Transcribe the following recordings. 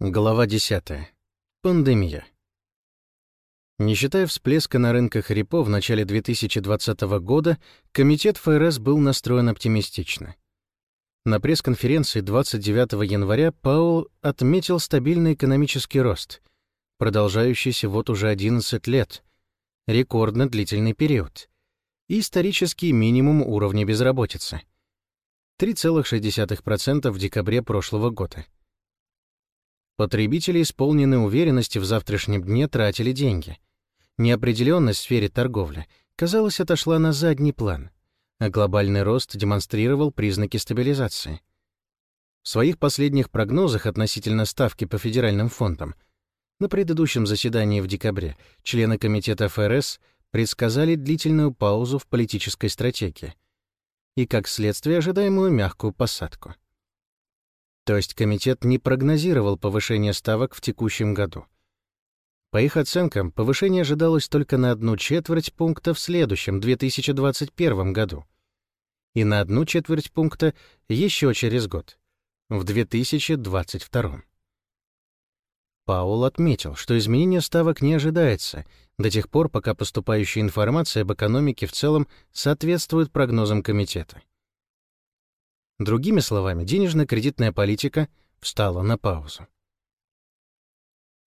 Глава 10. Пандемия. Не считая всплеска на рынках репо в начале 2020 года, комитет ФРС был настроен оптимистично. На пресс-конференции 29 января Паул отметил стабильный экономический рост, продолжающийся вот уже 11 лет, рекордно длительный период, и исторический минимум уровня безработицы — 3,6% в декабре прошлого года — Потребители, исполненные уверенности в завтрашнем дне, тратили деньги. Неопределенность в сфере торговли, казалось, отошла на задний план, а глобальный рост демонстрировал признаки стабилизации. В своих последних прогнозах относительно ставки по федеральным фондам на предыдущем заседании в декабре члены Комитета ФРС предсказали длительную паузу в политической стратегии и, как следствие, ожидаемую мягкую посадку. То есть комитет не прогнозировал повышение ставок в текущем году. По их оценкам, повышение ожидалось только на одну четверть пункта в следующем, 2021 году, и на одну четверть пункта еще через год, в 2022. Паул отметил, что изменение ставок не ожидается до тех пор, пока поступающая информация об экономике в целом соответствует прогнозам комитета. Другими словами, денежно-кредитная политика встала на паузу.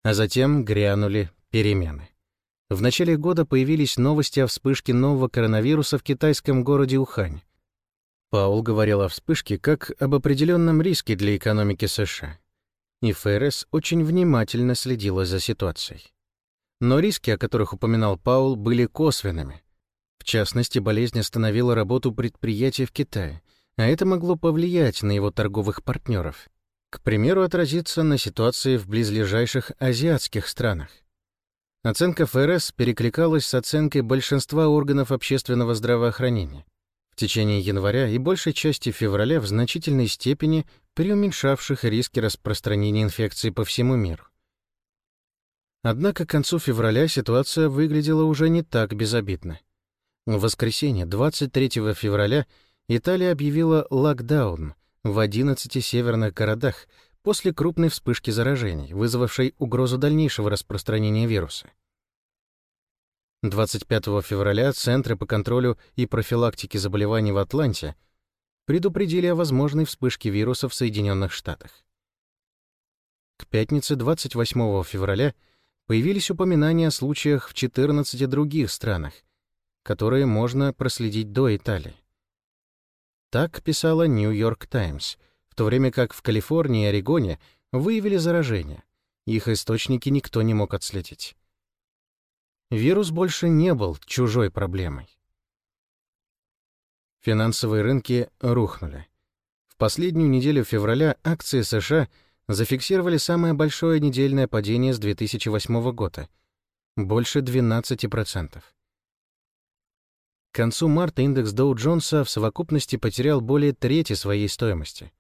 А затем грянули перемены. В начале года появились новости о вспышке нового коронавируса в китайском городе Ухань. Паул говорил о вспышке как об определенном риске для экономики США. И ФРС очень внимательно следила за ситуацией. Но риски, о которых упоминал Паул, были косвенными. В частности, болезнь остановила работу предприятий в Китае — а это могло повлиять на его торговых партнеров. К примеру, отразиться на ситуации в близлежащих азиатских странах. Оценка ФРС перекликалась с оценкой большинства органов общественного здравоохранения. В течение января и большей части февраля в значительной степени преуменьшавших риски распространения инфекции по всему миру. Однако к концу февраля ситуация выглядела уже не так безобидно. В воскресенье, 23 февраля, Италия объявила локдаун в 11 северных городах после крупной вспышки заражений, вызвавшей угрозу дальнейшего распространения вируса. 25 февраля Центры по контролю и профилактике заболеваний в Атланте предупредили о возможной вспышке вируса в Соединенных Штатах. К пятнице 28 февраля появились упоминания о случаях в 14 других странах, которые можно проследить до Италии. Так писала «Нью-Йорк Таймс», в то время как в Калифорнии и Орегоне выявили заражение. Их источники никто не мог отследить. Вирус больше не был чужой проблемой. Финансовые рынки рухнули. В последнюю неделю февраля акции США зафиксировали самое большое недельное падение с 2008 года — больше 12%. Концу марта индекс Доу-Джонса в совокупности потерял более трети своей стоимости.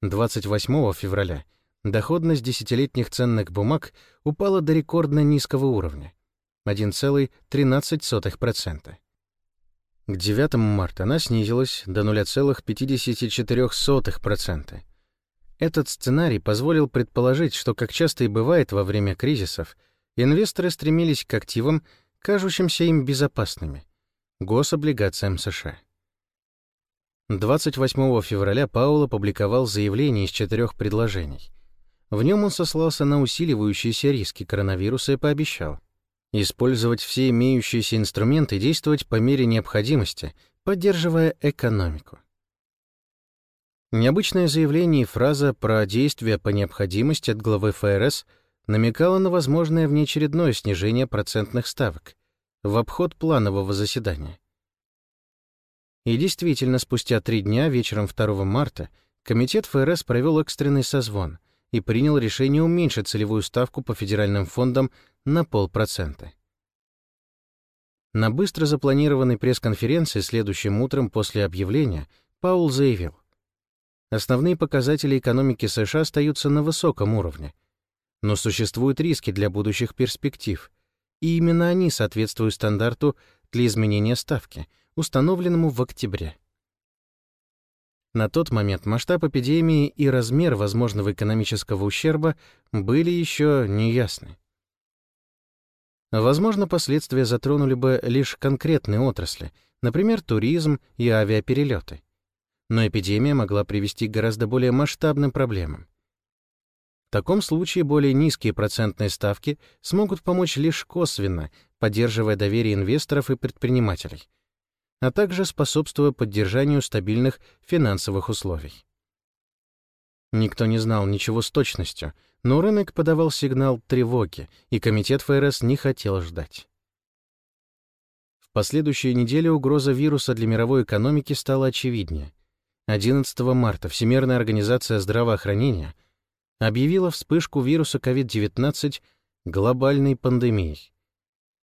28 февраля доходность десятилетних ценных бумаг упала до рекордно низкого уровня — 1,13%. К 9 марта она снизилась до 0,54%. Этот сценарий позволил предположить, что, как часто и бывает во время кризисов, инвесторы стремились к активам, кажущимся им безопасными гособлигациям США. 28 февраля Паул опубликовал заявление из четырех предложений. В нем он сослался на усиливающиеся риски коронавируса и пообещал использовать все имеющиеся инструменты и действовать по мере необходимости, поддерживая экономику. Необычное заявление и фраза про действия по необходимости от главы ФРС намекала на возможное внеочередное снижение процентных ставок, в обход планового заседания. И действительно, спустя три дня, вечером 2 марта, Комитет ФРС провел экстренный созвон и принял решение уменьшить целевую ставку по федеральным фондам на полпроцента. На быстро запланированной пресс-конференции следующим утром после объявления Паул заявил, основные показатели экономики США остаются на высоком уровне, но существуют риски для будущих перспектив, и именно они соответствуют стандарту для изменения ставки, установленному в октябре. На тот момент масштаб эпидемии и размер возможного экономического ущерба были еще неясны. Возможно, последствия затронули бы лишь конкретные отрасли, например, туризм и авиаперелеты. Но эпидемия могла привести к гораздо более масштабным проблемам. В таком случае более низкие процентные ставки смогут помочь лишь косвенно, поддерживая доверие инвесторов и предпринимателей, а также способствуя поддержанию стабильных финансовых условий. Никто не знал ничего с точностью, но рынок подавал сигнал тревоги, и комитет ФРС не хотел ждать. В последующие недели угроза вируса для мировой экономики стала очевиднее. 11 марта Всемирная организация здравоохранения — объявила вспышку вируса COVID-19 глобальной пандемией.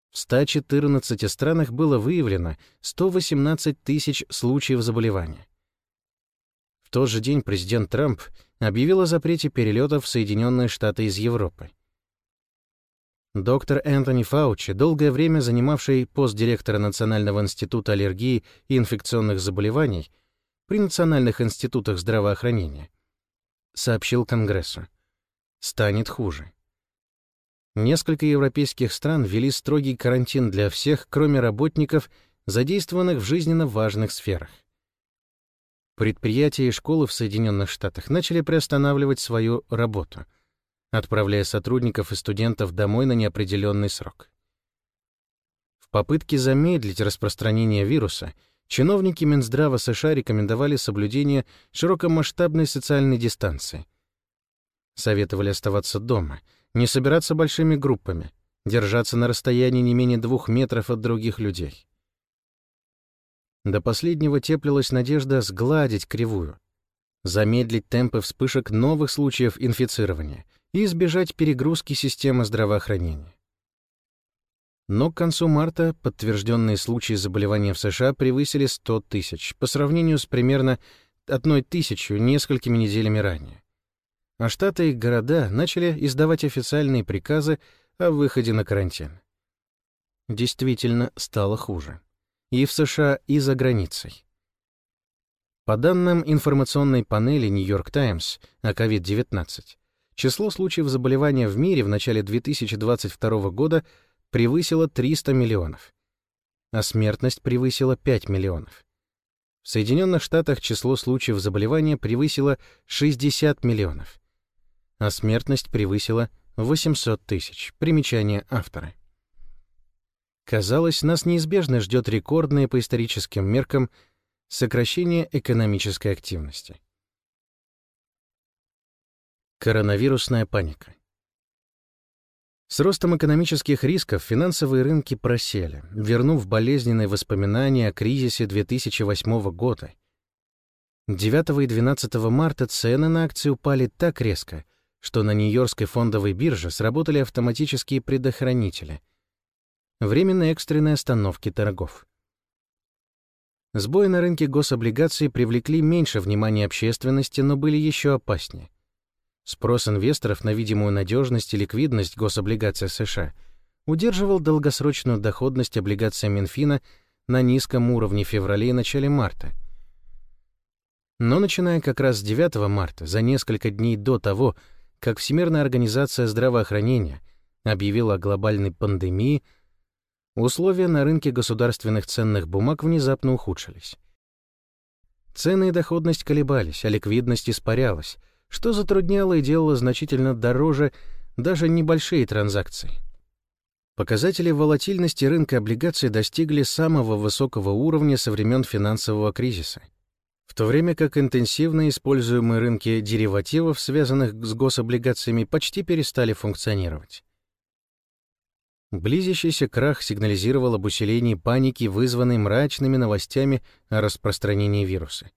В 114 странах было выявлено 118 тысяч случаев заболевания. В тот же день президент Трамп объявил о запрете перелетов в Соединенные Штаты из Европы. Доктор Энтони Фаучи, долгое время занимавший пост директора Национального института аллергии и инфекционных заболеваний при Национальных институтах здравоохранения, сообщил Конгрессу. Станет хуже. Несколько европейских стран ввели строгий карантин для всех, кроме работников, задействованных в жизненно важных сферах. Предприятия и школы в Соединенных Штатах начали приостанавливать свою работу, отправляя сотрудников и студентов домой на неопределенный срок. В попытке замедлить распространение вируса чиновники Минздрава США рекомендовали соблюдение широкомасштабной социальной дистанции. Советовали оставаться дома, не собираться большими группами, держаться на расстоянии не менее двух метров от других людей. До последнего теплилась надежда сгладить кривую, замедлить темпы вспышек новых случаев инфицирования и избежать перегрузки системы здравоохранения. Но к концу марта подтвержденные случаи заболевания в США превысили 100 тысяч по сравнению с примерно одной тысячью несколькими неделями ранее. А штаты и города начали издавать официальные приказы о выходе на карантин. Действительно стало хуже. И в США, и за границей. По данным информационной панели Нью-Йорк Таймс о COVID-19, число случаев заболевания в мире в начале 2022 года превысила 300 миллионов, а смертность превысила 5 миллионов. В Соединенных Штатах число случаев заболевания превысило 60 миллионов, а смертность превысила 800 тысяч. Примечание автора. Казалось, нас неизбежно ждет рекордное по историческим меркам сокращение экономической активности. Коронавирусная паника. С ростом экономических рисков финансовые рынки просели, вернув болезненные воспоминания о кризисе 2008 года. 9 и 12 марта цены на акции упали так резко, что на Нью-Йоркской фондовой бирже сработали автоматические предохранители. Временные экстренные остановки торгов. Сбои на рынке гособлигаций привлекли меньше внимания общественности, но были еще опаснее. Спрос инвесторов на видимую надежность и ликвидность гособлигаций США удерживал долгосрочную доходность облигаций Минфина на низком уровне в феврале и начале марта. Но начиная как раз с 9 марта, за несколько дней до того, как Всемирная организация здравоохранения объявила о глобальной пандемии, условия на рынке государственных ценных бумаг внезапно ухудшились. Цены и доходность колебались, а ликвидность испарялась — что затрудняло и делало значительно дороже даже небольшие транзакции. Показатели волатильности рынка облигаций достигли самого высокого уровня со времен финансового кризиса, в то время как интенсивно используемые рынки деривативов, связанных с гособлигациями, почти перестали функционировать. Близящийся крах сигнализировал об усилении паники, вызванной мрачными новостями о распространении вируса.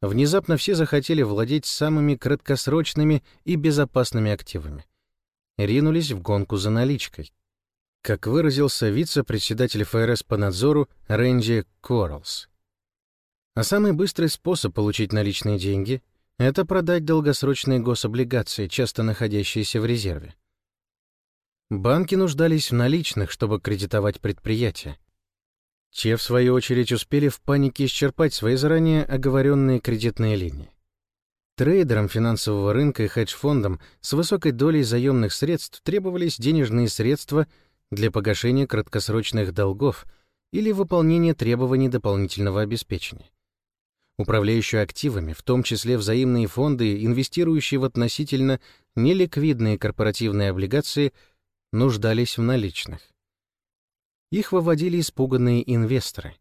Внезапно все захотели владеть самыми краткосрочными и безопасными активами. Ринулись в гонку за наличкой. Как выразился вице-председатель ФРС по надзору Рэнди Коралс. А самый быстрый способ получить наличные деньги — это продать долгосрочные гособлигации, часто находящиеся в резерве. Банки нуждались в наличных, чтобы кредитовать предприятия. Те, в свою очередь, успели в панике исчерпать свои заранее оговоренные кредитные линии. Трейдерам финансового рынка и хедж-фондам с высокой долей заемных средств требовались денежные средства для погашения краткосрочных долгов или выполнения требований дополнительного обеспечения. Управляющие активами, в том числе взаимные фонды, инвестирующие в относительно неликвидные корпоративные облигации, нуждались в наличных. Их выводили испуганные инвесторы.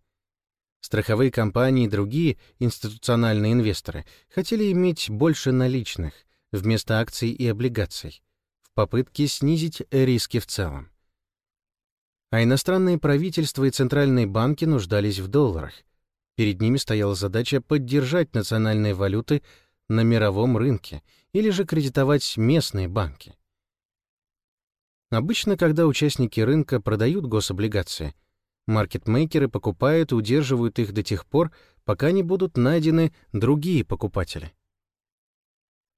Страховые компании и другие институциональные инвесторы хотели иметь больше наличных вместо акций и облигаций в попытке снизить риски в целом. А иностранные правительства и центральные банки нуждались в долларах. Перед ними стояла задача поддержать национальные валюты на мировом рынке или же кредитовать местные банки. Обычно, когда участники рынка продают гособлигации, маркетмейкеры покупают и удерживают их до тех пор, пока не будут найдены другие покупатели.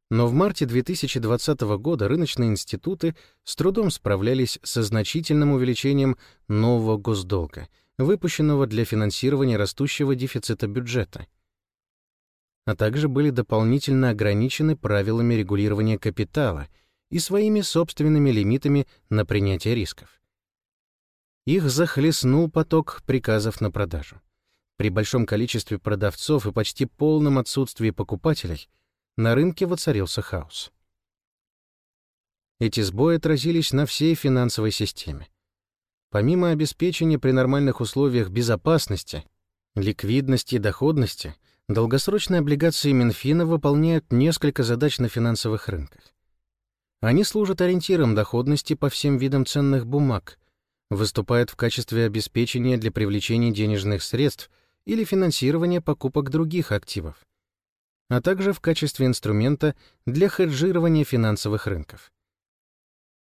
Но в марте 2020 года рыночные институты с трудом справлялись со значительным увеличением нового госдолга, выпущенного для финансирования растущего дефицита бюджета, а также были дополнительно ограничены правилами регулирования капитала — и своими собственными лимитами на принятие рисков. Их захлестнул поток приказов на продажу. При большом количестве продавцов и почти полном отсутствии покупателей на рынке воцарился хаос. Эти сбои отразились на всей финансовой системе. Помимо обеспечения при нормальных условиях безопасности, ликвидности и доходности, долгосрочные облигации Минфина выполняют несколько задач на финансовых рынках. Они служат ориентиром доходности по всем видам ценных бумаг, выступают в качестве обеспечения для привлечения денежных средств или финансирования покупок других активов, а также в качестве инструмента для хеджирования финансовых рынков.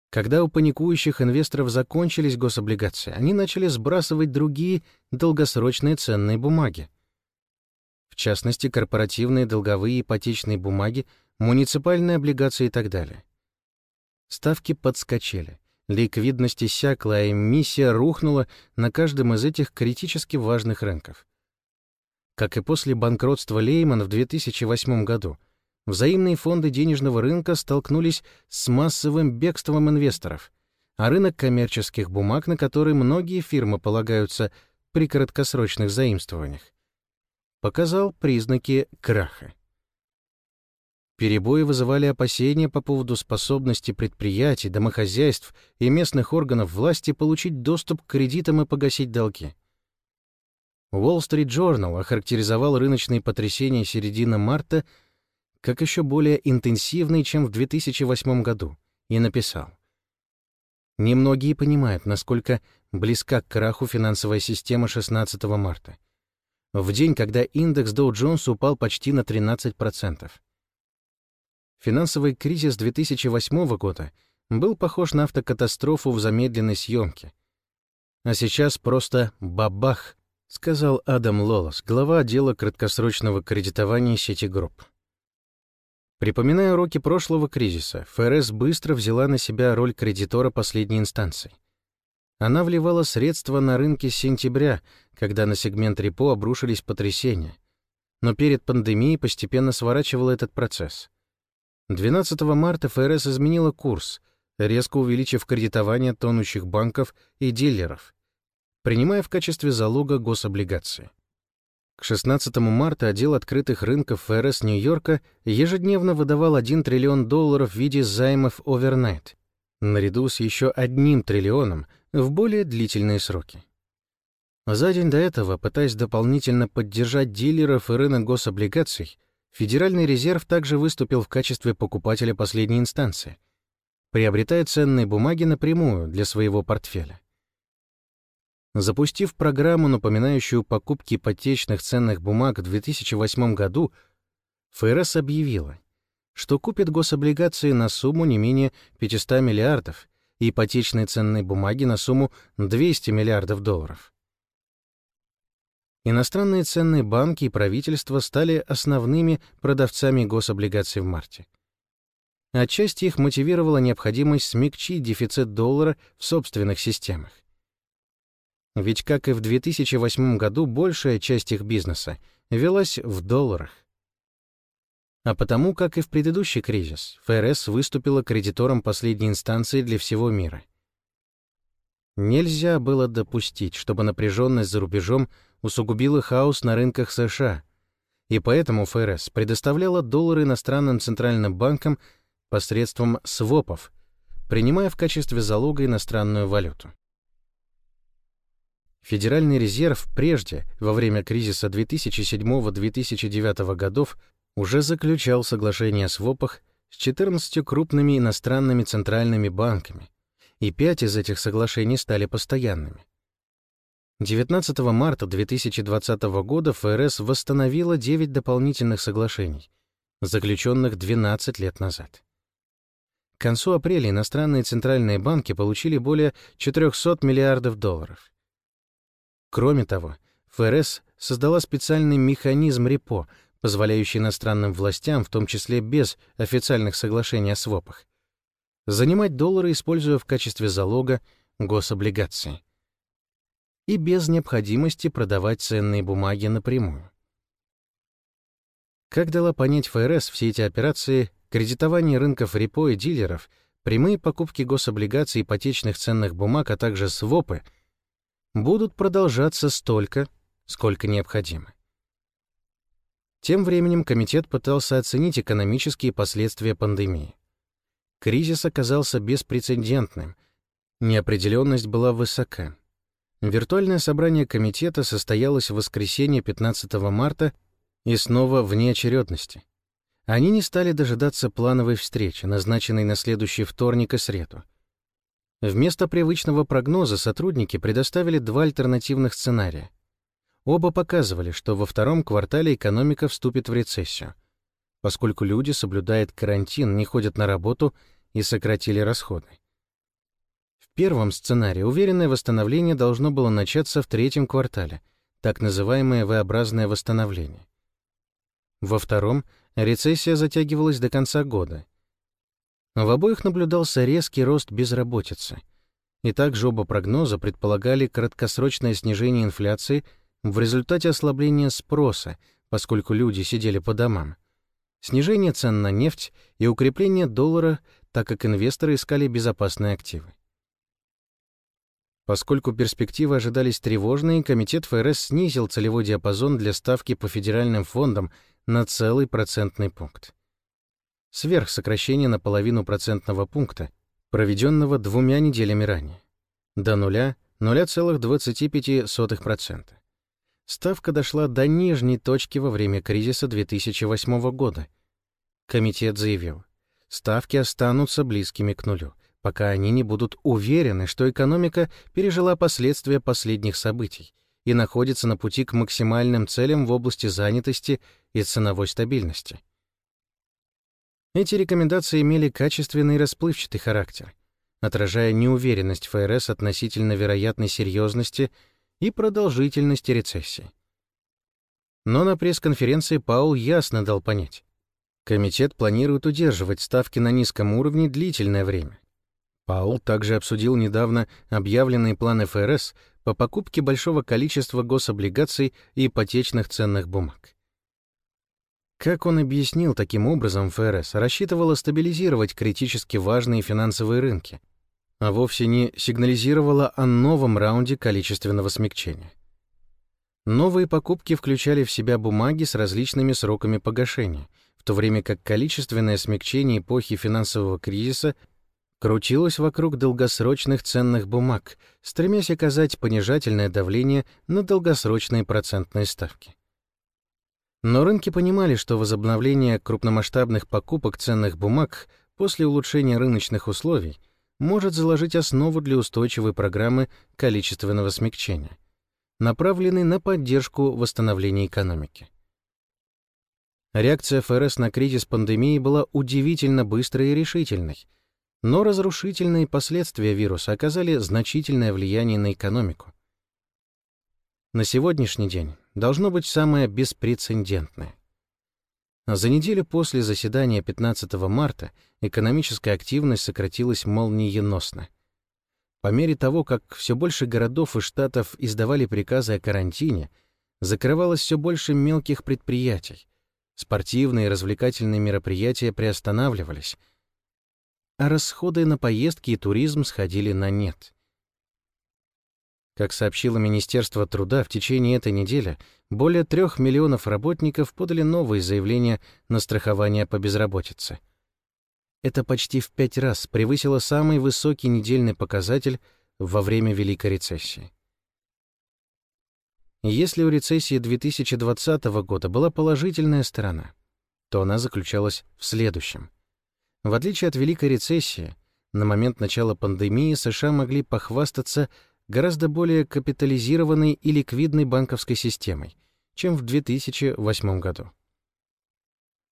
Когда у паникующих инвесторов закончились гособлигации, они начали сбрасывать другие долгосрочные ценные бумаги. В частности, корпоративные долговые ипотечные бумаги, муниципальные облигации и так далее. Ставки подскочили. Ликвидность иссякла, а эмиссия рухнула на каждом из этих критически важных рынков. Как и после банкротства Лейман в 2008 году, взаимные фонды денежного рынка столкнулись с массовым бегством инвесторов, а рынок коммерческих бумаг, на который многие фирмы полагаются при краткосрочных заимствованиях, показал признаки краха. Перебои вызывали опасения по поводу способности предприятий, домохозяйств и местных органов власти получить доступ к кредитам и погасить долги. Wall Street Journal охарактеризовал рыночные потрясения середины марта как еще более интенсивные, чем в 2008 году, и написал. Немногие понимают, насколько близка к краху финансовая система 16 марта, в день, когда индекс Dow Jones упал почти на 13%. Финансовый кризис 2008 года был похож на автокатастрофу в замедленной съемке. А сейчас просто бабах, сказал Адам Лолос, глава отдела краткосрочного кредитования сети групп. Припоминая уроки прошлого кризиса, ФРС быстро взяла на себя роль кредитора последней инстанции. Она вливала средства на рынки с сентября, когда на сегмент репо обрушились потрясения, но перед пандемией постепенно сворачивала этот процесс. 12 марта ФРС изменила курс, резко увеличив кредитование тонущих банков и дилеров, принимая в качестве залога гособлигации. К 16 марта отдел открытых рынков ФРС Нью-Йорка ежедневно выдавал 1 триллион долларов в виде займов овернайт, наряду с еще одним триллионом в более длительные сроки. За день до этого, пытаясь дополнительно поддержать дилеров и рынок гособлигаций, Федеральный резерв также выступил в качестве покупателя последней инстанции, приобретая ценные бумаги напрямую для своего портфеля. Запустив программу, напоминающую покупки ипотечных ценных бумаг в 2008 году, ФРС объявила, что купит гособлигации на сумму не менее 500 миллиардов и ипотечные ценные бумаги на сумму 200 миллиардов долларов. Иностранные ценные банки и правительства стали основными продавцами гособлигаций в марте. Отчасти их мотивировала необходимость смягчить дефицит доллара в собственных системах. Ведь, как и в 2008 году, большая часть их бизнеса велась в долларах. А потому, как и в предыдущий кризис, ФРС выступила кредитором последней инстанции для всего мира. Нельзя было допустить, чтобы напряженность за рубежом усугубила хаос на рынках США, и поэтому ФРС предоставляла доллары иностранным центральным банкам посредством свопов, принимая в качестве залога иностранную валюту. Федеральный резерв прежде, во время кризиса 2007-2009 годов, уже заключал соглашение о свопах с 14 крупными иностранными центральными банками, и пять из этих соглашений стали постоянными. 19 марта 2020 года ФРС восстановила 9 дополнительных соглашений, заключенных 12 лет назад. К концу апреля иностранные центральные банки получили более 400 миллиардов долларов. Кроме того, ФРС создала специальный механизм репо, позволяющий иностранным властям, в том числе без официальных соглашений о свопах, занимать доллары, используя в качестве залога гособлигации. И без необходимости продавать ценные бумаги напрямую. Как дала понять ФРС, все эти операции — кредитование рынков репо и дилеров, прямые покупки гособлигаций ипотечных ценных бумаг, а также свопы — будут продолжаться столько, сколько необходимо. Тем временем комитет пытался оценить экономические последствия пандемии. Кризис оказался беспрецедентным, неопределенность была высока. Виртуальное собрание комитета состоялось в воскресенье 15 марта и снова вне очередности. Они не стали дожидаться плановой встречи, назначенной на следующий вторник и среду. Вместо привычного прогноза сотрудники предоставили два альтернативных сценария. Оба показывали, что во втором квартале экономика вступит в рецессию, поскольку люди соблюдают карантин, не ходят на работу и сократили расходы. Первом сценарии уверенное восстановление должно было начаться в третьем квартале, так называемое V-образное восстановление. Во втором рецессия затягивалась до конца года. В обоих наблюдался резкий рост безработицы. И также оба прогноза предполагали краткосрочное снижение инфляции – в результате ослабления спроса, поскольку люди сидели по домам, снижение цен на нефть и укрепление доллара, так как инвесторы искали безопасные активы. Поскольку перспективы ожидались тревожные, комитет ФРС снизил целевой диапазон для ставки по федеральным фондам на целый процентный пункт. Сверх сокращения на половину процентного пункта, проведенного двумя неделями ранее, до нуля 0,25%. Ставка дошла до нижней точки во время кризиса 2008 года. Комитет заявил, ставки останутся близкими к нулю, пока они не будут уверены, что экономика пережила последствия последних событий и находится на пути к максимальным целям в области занятости и ценовой стабильности. Эти рекомендации имели качественный расплывчатый характер, отражая неуверенность ФРС относительно вероятной серьезности и продолжительности рецессии. Но на пресс-конференции Паул ясно дал понять. Комитет планирует удерживать ставки на низком уровне длительное время. Паул также обсудил недавно объявленные планы ФРС по покупке большого количества гособлигаций и ипотечных ценных бумаг. Как он объяснил, таким образом ФРС рассчитывала стабилизировать критически важные финансовые рынки, а вовсе не сигнализировала о новом раунде количественного смягчения. Новые покупки включали в себя бумаги с различными сроками погашения, в то время как количественное смягчение эпохи финансового кризиса крутилось вокруг долгосрочных ценных бумаг, стремясь оказать понижательное давление на долгосрочные процентные ставки. Но рынки понимали, что возобновление крупномасштабных покупок ценных бумаг после улучшения рыночных условий — может заложить основу для устойчивой программы количественного смягчения, направленной на поддержку восстановления экономики. Реакция ФРС на кризис пандемии была удивительно быстрой и решительной, но разрушительные последствия вируса оказали значительное влияние на экономику. На сегодняшний день должно быть самое беспрецедентное. За неделю после заседания 15 марта экономическая активность сократилась молниеносно. По мере того, как все больше городов и штатов издавали приказы о карантине, закрывалось все больше мелких предприятий. Спортивные и развлекательные мероприятия приостанавливались, а расходы на поездки и туризм сходили на нет. Как сообщило Министерство труда, в течение этой недели более трех миллионов работников подали новые заявления на страхование по безработице. Это почти в пять раз превысило самый высокий недельный показатель во время Великой рецессии. Если у рецессии 2020 года была положительная сторона, то она заключалась в следующем. В отличие от Великой рецессии, на момент начала пандемии США могли похвастаться гораздо более капитализированной и ликвидной банковской системой, чем в 2008 году.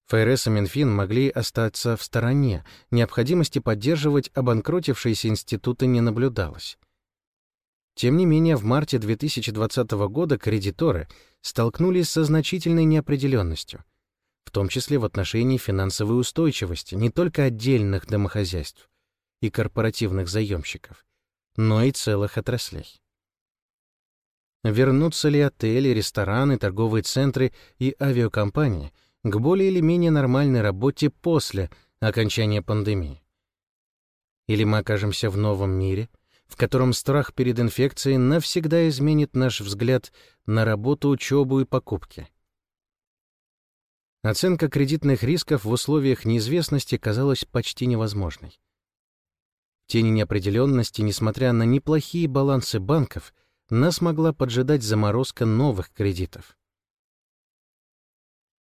ФРС и Минфин могли остаться в стороне, необходимости поддерживать обанкротившиеся институты не наблюдалось. Тем не менее, в марте 2020 года кредиторы столкнулись со значительной неопределенностью, в том числе в отношении финансовой устойчивости не только отдельных домохозяйств и корпоративных заемщиков, но и целых отраслей. Вернутся ли отели, рестораны, торговые центры и авиакомпании — к более или менее нормальной работе после окончания пандемии. Или мы окажемся в новом мире, в котором страх перед инфекцией навсегда изменит наш взгляд на работу, учебу и покупки. Оценка кредитных рисков в условиях неизвестности казалась почти невозможной. В тени неопределенности, несмотря на неплохие балансы банков, нас могла поджидать заморозка новых кредитов.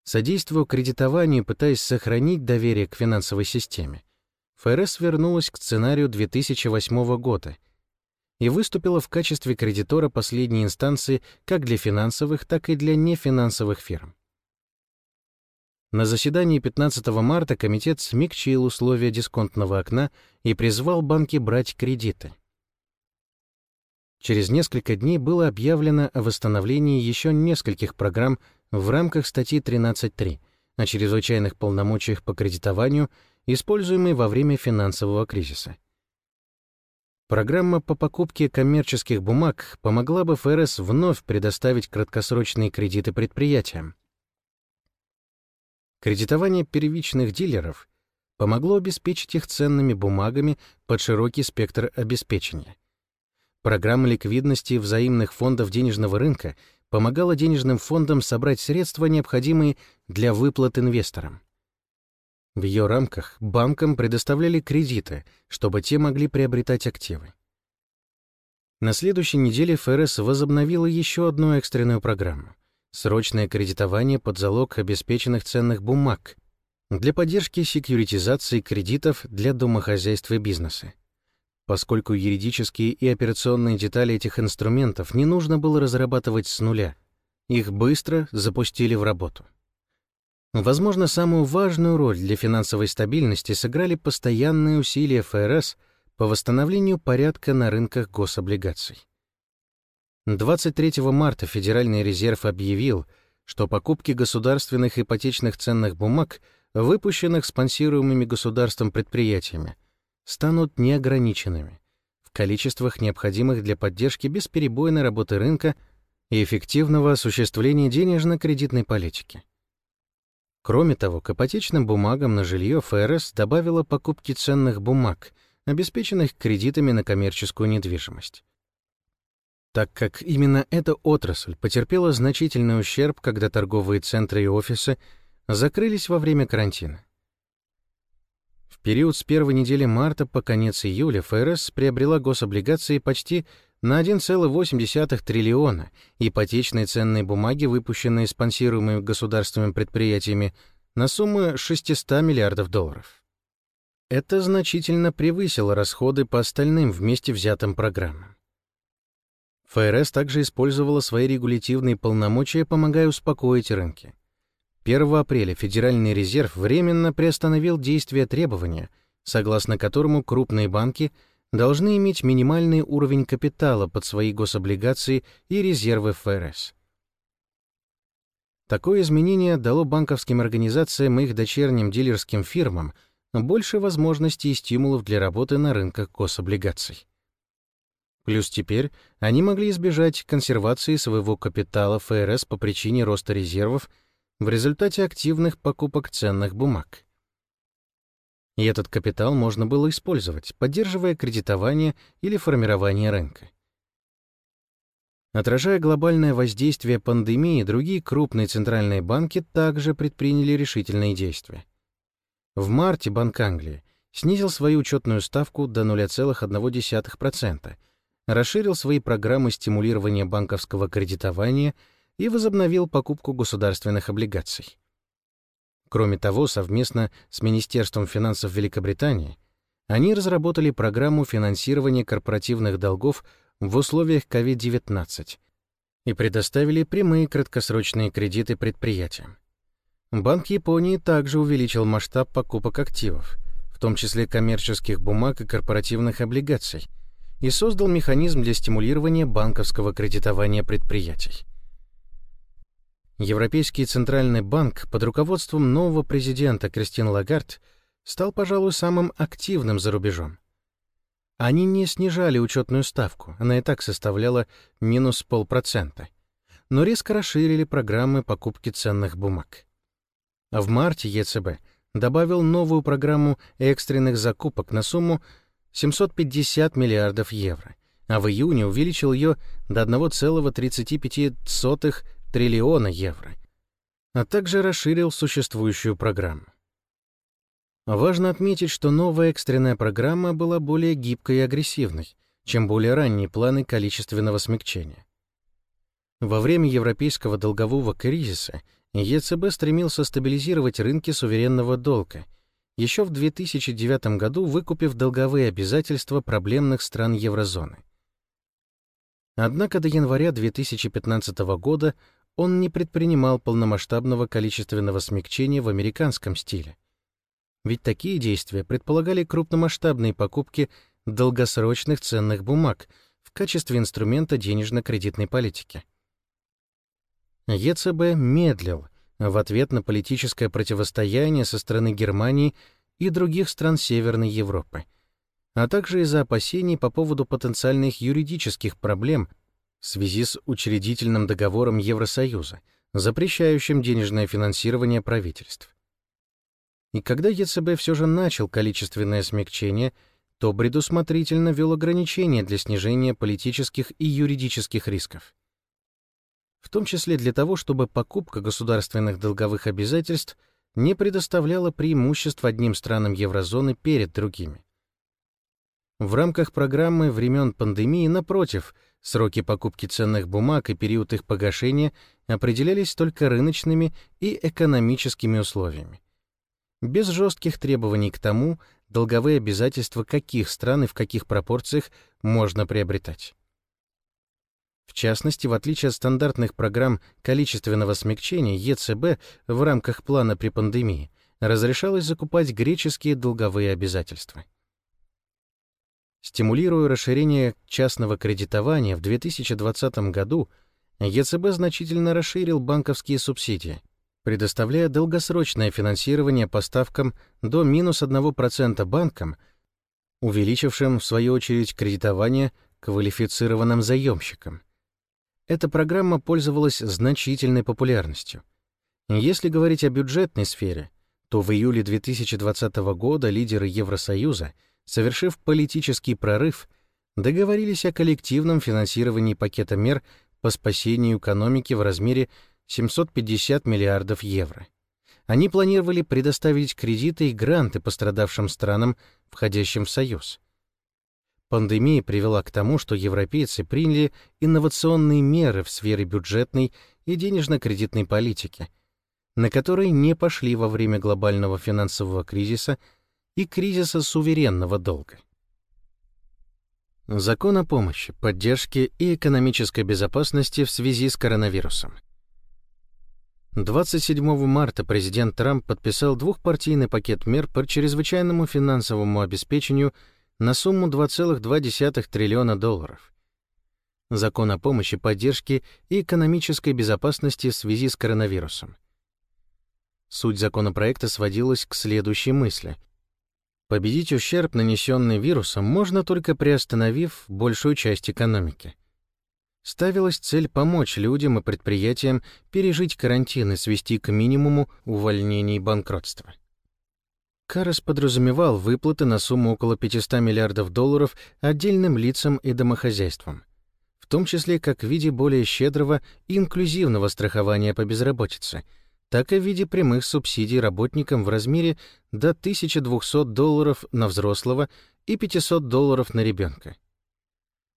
Содействуя кредитованию, пытаясь сохранить доверие к финансовой системе, ФРС вернулась к сценарию 2008 года и выступила в качестве кредитора последней инстанции как для финансовых, так и для нефинансовых фирм. На заседании 15 марта комитет смягчил условия дисконтного окна и призвал банки брать кредиты. Через несколько дней было объявлено о восстановлении еще нескольких программ в рамках статьи 13.3 о чрезвычайных полномочиях по кредитованию, используемой во время финансового кризиса. Программа по покупке коммерческих бумаг помогла бы ФРС вновь предоставить краткосрочные кредиты предприятиям. Кредитование первичных дилеров помогло обеспечить их ценными бумагами под широкий спектр обеспечения. Программа ликвидности взаимных фондов денежного рынка помогала денежным фондам собрать средства, необходимые для выплат инвесторам. В ее рамках банкам предоставляли кредиты, чтобы те могли приобретать активы. На следующей неделе ФРС возобновила еще одну экстренную программу — срочное кредитование под залог обеспеченных ценных бумаг для поддержки секьюритизации кредитов для домохозяйств и бизнеса. Поскольку юридические и операционные детали этих инструментов не нужно было разрабатывать с нуля, их быстро запустили в работу. Возможно, самую важную роль для финансовой стабильности сыграли постоянные усилия ФРС по восстановлению порядка на рынках гособлигаций. 23 марта Федеральный резерв объявил, что покупки государственных ипотечных ценных бумаг, выпущенных спонсируемыми государством предприятиями, станут неограниченными в количествах, необходимых для поддержки бесперебойной работы рынка и эффективного осуществления денежно-кредитной политики. Кроме того, к ипотечным бумагам на жилье ФРС добавила покупки ценных бумаг, обеспеченных кредитами на коммерческую недвижимость. Так как именно эта отрасль потерпела значительный ущерб, когда торговые центры и офисы закрылись во время карантина период с первой недели марта по конец июля ФРС приобрела гособлигации почти на 1,8 триллиона, ипотечные ценные бумаги, выпущенные спонсируемыми государственными предприятиями, на сумму 600 миллиардов долларов. Это значительно превысило расходы по остальным вместе взятым программам. ФРС также использовала свои регулятивные полномочия, помогая успокоить рынки. 1 апреля Федеральный резерв временно приостановил действие требования, согласно которому крупные банки должны иметь минимальный уровень капитала под свои гособлигации и резервы ФРС. Такое изменение дало банковским организациям и их дочерним дилерским фирмам больше возможностей и стимулов для работы на рынках гособлигаций. Плюс теперь они могли избежать консервации своего капитала ФРС по причине роста резервов в результате активных покупок ценных бумаг. И этот капитал можно было использовать, поддерживая кредитование или формирование рынка. Отражая глобальное воздействие пандемии, другие крупные центральные банки также предприняли решительные действия. В марте Банк Англии снизил свою учетную ставку до 0,1%, расширил свои программы стимулирования банковского кредитования и возобновил покупку государственных облигаций. Кроме того, совместно с Министерством финансов Великобритании они разработали программу финансирования корпоративных долгов в условиях COVID-19 и предоставили прямые краткосрочные кредиты предприятиям. Банк Японии также увеличил масштаб покупок активов, в том числе коммерческих бумаг и корпоративных облигаций, и создал механизм для стимулирования банковского кредитования предприятий. Европейский центральный банк под руководством нового президента Кристин Лагард стал, пожалуй, самым активным за рубежом. Они не снижали учетную ставку, она и так составляла минус полпроцента, но резко расширили программы покупки ценных бумаг. А в марте ЕЦБ добавил новую программу экстренных закупок на сумму 750 миллиардов евро, а в июне увеличил ее до 1,35 триллиона евро, а также расширил существующую программу. Важно отметить, что новая экстренная программа была более гибкой и агрессивной, чем более ранние планы количественного смягчения. Во время европейского долгового кризиса ЕЦБ стремился стабилизировать рынки суверенного долга, еще в 2009 году выкупив долговые обязательства проблемных стран еврозоны. Однако до января 2015 года он не предпринимал полномасштабного количественного смягчения в американском стиле, ведь такие действия предполагали крупномасштабные покупки долгосрочных ценных бумаг в качестве инструмента денежно-кредитной политики. ЕЦБ медлил в ответ на политическое противостояние со стороны Германии и других стран Северной Европы, а также из-за опасений по поводу потенциальных юридических проблем в связи с учредительным договором Евросоюза, запрещающим денежное финансирование правительств. И когда ЕЦБ все же начал количественное смягчение, то предусмотрительно ввел ограничения для снижения политических и юридических рисков. В том числе для того, чтобы покупка государственных долговых обязательств не предоставляла преимуществ одним странам еврозоны перед другими. В рамках программы времен пандемии, напротив, сроки покупки ценных бумаг и период их погашения определялись только рыночными и экономическими условиями без жестких требований к тому, долговые обязательства каких стран и в каких пропорциях можно приобретать. В частности, в отличие от стандартных программ количественного смягчения, ЕЦБ в рамках плана при пандемии разрешалось закупать греческие долговые обязательства. Стимулируя расширение частного кредитования в 2020 году, ЕЦБ значительно расширил банковские субсидии — предоставляя долгосрочное финансирование поставкам до минус 1% банкам, увеличившим, в свою очередь, кредитование квалифицированным заемщикам. Эта программа пользовалась значительной популярностью. Если говорить о бюджетной сфере, то в июле 2020 года лидеры Евросоюза, совершив политический прорыв, договорились о коллективном финансировании пакета мер по спасению экономики в размере 750 миллиардов евро. Они планировали предоставить кредиты и гранты пострадавшим странам, входящим в Союз. Пандемия привела к тому, что европейцы приняли инновационные меры в сфере бюджетной и денежно-кредитной политики, на которые не пошли во время глобального финансового кризиса и кризиса суверенного долга. Закон о помощи, поддержке и экономической безопасности в связи с коронавирусом. 27 марта президент Трамп подписал двухпартийный пакет мер по чрезвычайному финансовому обеспечению на сумму 2,2 триллиона долларов. Закон о помощи, поддержке и экономической безопасности в связи с коронавирусом. Суть законопроекта сводилась к следующей мысли. Победить ущерб, нанесенный вирусом, можно только приостановив большую часть экономики. Ставилась цель помочь людям и предприятиям пережить карантин и свести к минимуму увольнений и банкротства. Карас подразумевал выплаты на сумму около 500 миллиардов долларов отдельным лицам и домохозяйствам, в том числе как в виде более щедрого и инклюзивного страхования по безработице — так и в виде прямых субсидий работникам в размере до 1200 долларов на взрослого и 500 долларов на ребенка.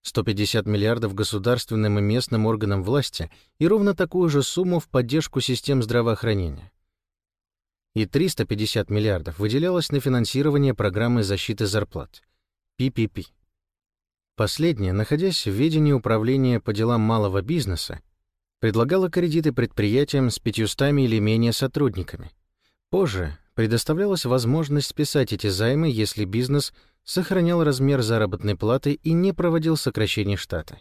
150 миллиардов государственным и местным органам власти и ровно такую же сумму в поддержку систем здравоохранения. И 350 миллиардов выделялось на финансирование программы защиты зарплат PPP. Последняя, находясь в ведении Управления по делам малого бизнеса, предлагала кредиты предприятиям с 500 или менее сотрудниками. Позже предоставлялась возможность списать эти займы, если бизнес сохранял размер заработной платы и не проводил сокращение штата.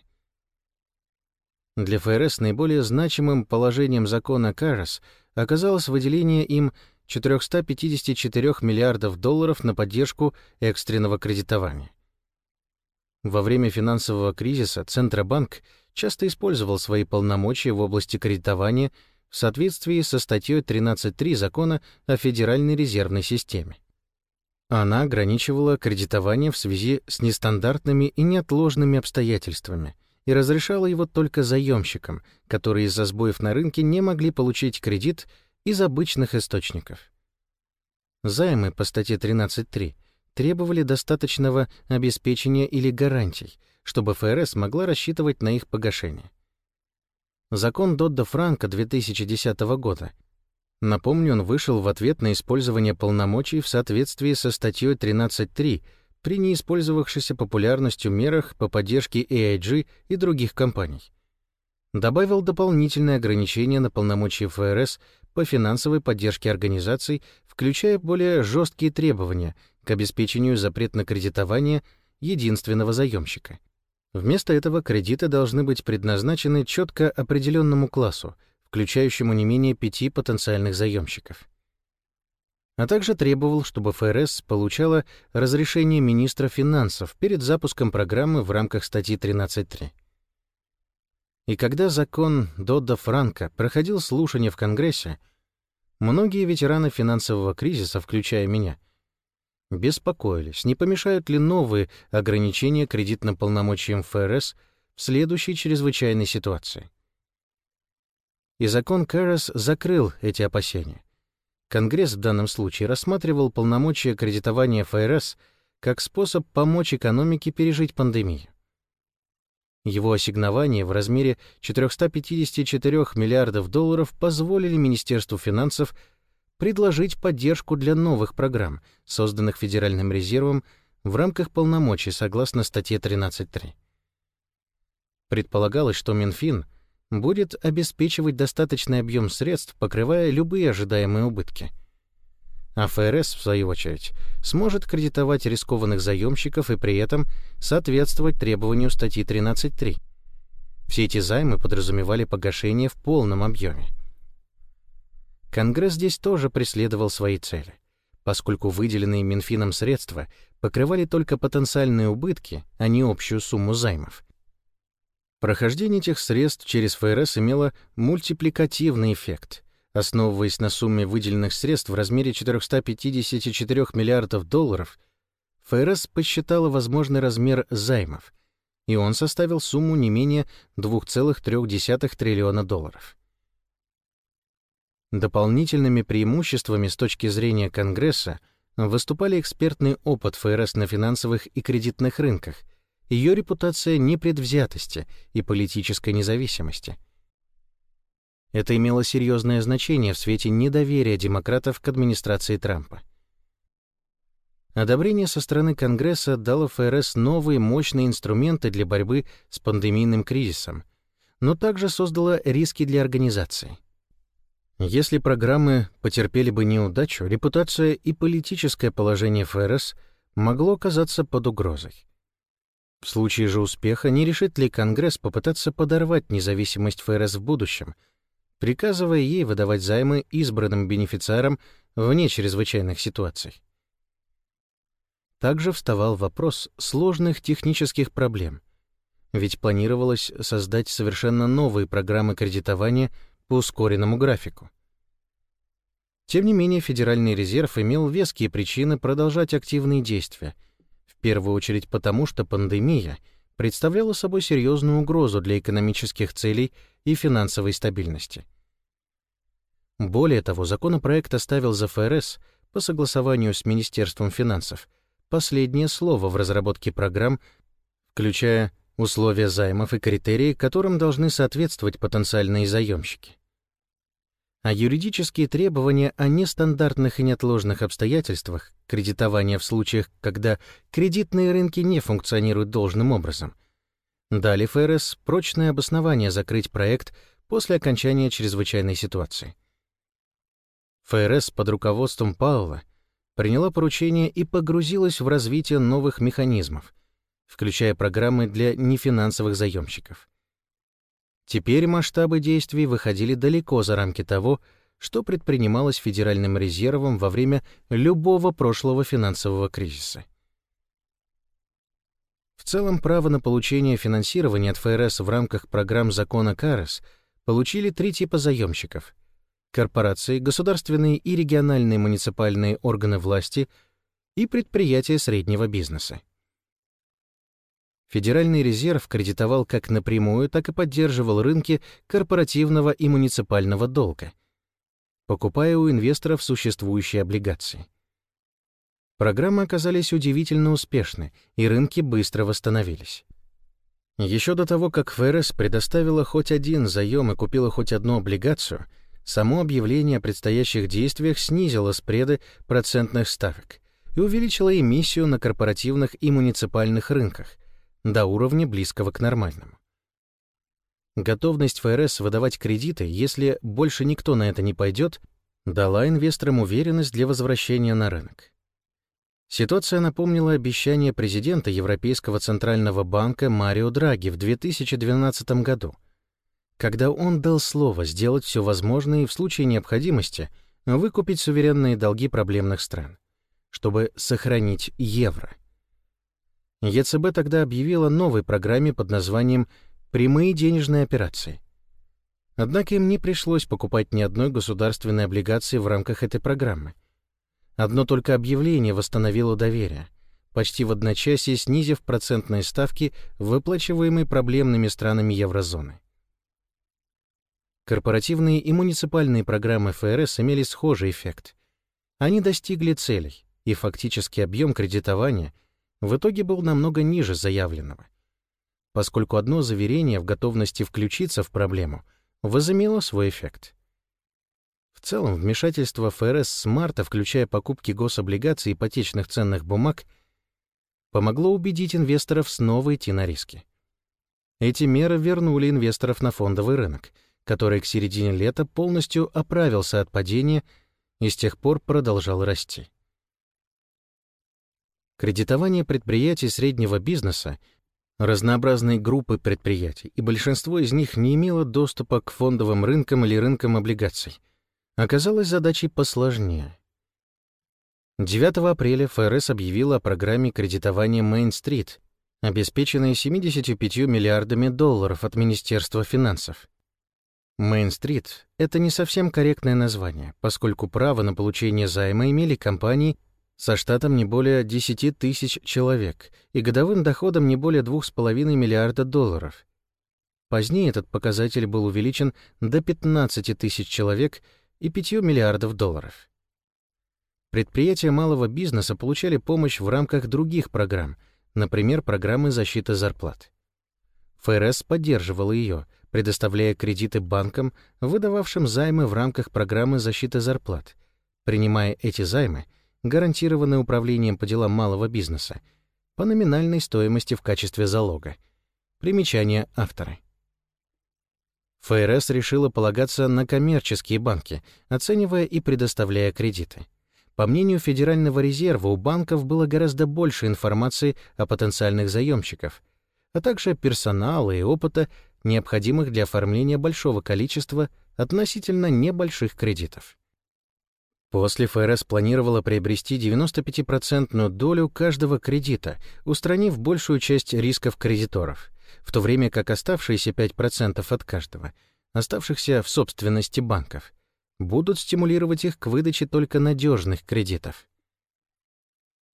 Для ФРС наиболее значимым положением закона КАРАС оказалось выделение им 454 миллиардов долларов на поддержку экстренного кредитования. Во время финансового кризиса Центробанк часто использовал свои полномочия в области кредитования в соответствии со статьей 13.3 Закона о Федеральной резервной системе. Она ограничивала кредитование в связи с нестандартными и неотложными обстоятельствами и разрешала его только заемщикам, которые из-за сбоев на рынке не могли получить кредит из обычных источников. Займы по статье 13.3 требовали достаточного обеспечения или гарантий, чтобы ФРС могла рассчитывать на их погашение. Закон Додда-Франка 2010 года. Напомню, он вышел в ответ на использование полномочий в соответствии со статьей 13.3 при неиспользовавшейся популярностью мерах по поддержке AIG и других компаний. Добавил дополнительные ограничения на полномочия ФРС по финансовой поддержке организаций, включая более жесткие требования к обеспечению запрет на кредитование единственного заемщика. Вместо этого кредиты должны быть предназначены четко определенному классу, включающему не менее пяти потенциальных заемщиков. А также требовал, чтобы ФРС получала разрешение министра финансов перед запуском программы в рамках статьи 13.3. И когда закон Додда-Франка проходил слушание в Конгрессе, многие ветераны финансового кризиса, включая меня, беспокоились, не помешают ли новые ограничения кредитным полномочиям ФРС в следующей чрезвычайной ситуации. И закон Кэррос закрыл эти опасения. Конгресс в данном случае рассматривал полномочия кредитования ФРС как способ помочь экономике пережить пандемию. Его ассигнования в размере 454 миллиардов долларов позволили Министерству финансов предложить поддержку для новых программ, созданных Федеральным резервом в рамках полномочий согласно статье 13.3. Предполагалось, что Минфин будет обеспечивать достаточный объем средств, покрывая любые ожидаемые убытки. А ФРС, в свою очередь, сможет кредитовать рискованных заемщиков и при этом соответствовать требованию статьи 13.3. Все эти займы подразумевали погашение в полном объеме. Конгресс здесь тоже преследовал свои цели, поскольку выделенные Минфином средства покрывали только потенциальные убытки, а не общую сумму займов. Прохождение этих средств через ФРС имело мультипликативный эффект. Основываясь на сумме выделенных средств в размере 454 миллиардов долларов, ФРС посчитала возможный размер займов, и он составил сумму не менее 2,3 триллиона долларов. Дополнительными преимуществами с точки зрения Конгресса выступали экспертный опыт ФРС на финансовых и кредитных рынках, ее репутация непредвзятости и политической независимости. Это имело серьезное значение в свете недоверия демократов к администрации Трампа. Одобрение со стороны Конгресса дало ФРС новые мощные инструменты для борьбы с пандемийным кризисом, но также создало риски для организации. Если программы потерпели бы неудачу, репутация и политическое положение ФРС могло оказаться под угрозой. В случае же успеха не решит ли Конгресс попытаться подорвать независимость ФРС в будущем, приказывая ей выдавать займы избранным бенефициарам вне чрезвычайных ситуаций? также вставал вопрос сложных технических проблем, ведь планировалось создать совершенно новые программы кредитования по ускоренному графику. Тем не менее, Федеральный резерв имел веские причины продолжать активные действия, в первую очередь потому, что пандемия представляла собой серьезную угрозу для экономических целей и финансовой стабильности. Более того, законопроект оставил за ФРС по согласованию с Министерством финансов последнее слово в разработке программ, включая условия займов и критерии, которым должны соответствовать потенциальные заемщики. А юридические требования о нестандартных и неотложных обстоятельствах кредитования в случаях, когда кредитные рынки не функционируют должным образом, дали ФРС прочное обоснование закрыть проект после окончания чрезвычайной ситуации. ФРС под руководством Пауэлла приняла поручение и погрузилась в развитие новых механизмов, включая программы для нефинансовых заемщиков. Теперь масштабы действий выходили далеко за рамки того, что предпринималось Федеральным резервом во время любого прошлого финансового кризиса. В целом, право на получение финансирования от ФРС в рамках программ закона КАРЕС получили три типа заемщиков — корпорации, государственные и региональные муниципальные органы власти и предприятия среднего бизнеса. Федеральный резерв кредитовал как напрямую, так и поддерживал рынки корпоративного и муниципального долга, покупая у инвесторов существующие облигации. Программы оказались удивительно успешны, и рынки быстро восстановились. Еще до того, как ФРС предоставила хоть один заем и купила хоть одну облигацию, само объявление о предстоящих действиях снизило спреды процентных ставок и увеличило эмиссию на корпоративных и муниципальных рынках — до уровня близкого к нормальному. Готовность ФРС выдавать кредиты, если больше никто на это не пойдет, дала инвесторам уверенность для возвращения на рынок. Ситуация напомнила обещание президента Европейского центрального банка Марио Драги в 2012 году, когда он дал слово сделать все возможное и в случае необходимости выкупить суверенные долги проблемных стран, чтобы сохранить евро. ЕЦБ тогда объявила новой программе под названием «Прямые денежные операции». Однако им не пришлось покупать ни одной государственной облигации в рамках этой программы. Одно только объявление восстановило доверие, почти в одночасье снизив процентные ставки, выплачиваемые проблемными странами еврозоны. Корпоративные и муниципальные программы ФРС имели схожий эффект. Они достигли целей, и фактический объем кредитования — в итоге был намного ниже заявленного, поскольку одно заверение в готовности включиться в проблему возымело свой эффект. В целом, вмешательство ФРС с марта, включая покупки гособлигаций и ипотечных ценных бумаг, помогло убедить инвесторов снова идти на риски. Эти меры вернули инвесторов на фондовый рынок, который к середине лета полностью оправился от падения и с тех пор продолжал расти. Кредитование предприятий среднего бизнеса, разнообразные группы предприятий, и большинство из них не имело доступа к фондовым рынкам или рынкам облигаций, оказалось задачей посложнее. 9 апреля ФРС объявила о программе кредитования Мейн-стрит, обеспеченной 75 миллиардами долларов от Министерства финансов. Мейн-стрит — это не совсем корректное название, поскольку право на получение займа имели компании, со штатом не более 10 тысяч человек и годовым доходом не более 2,5 миллиарда долларов. Позднее этот показатель был увеличен до 15 тысяч человек и 5 миллиардов долларов. Предприятия малого бизнеса получали помощь в рамках других программ, например, программы защиты зарплат. ФРС поддерживала ее, предоставляя кредиты банкам, выдававшим займы в рамках программы защиты зарплат. Принимая эти займы, гарантированное управлением по делам малого бизнеса, по номинальной стоимости в качестве залога. Примечание автора. ФРС решила полагаться на коммерческие банки, оценивая и предоставляя кредиты. По мнению Федерального резерва, у банков было гораздо больше информации о потенциальных заемщиков, а также персонала и опыта, необходимых для оформления большого количества относительно небольших кредитов. После ФРС планировала приобрести 95% долю каждого кредита, устранив большую часть рисков кредиторов, в то время как оставшиеся 5% от каждого, оставшихся в собственности банков, будут стимулировать их к выдаче только надежных кредитов.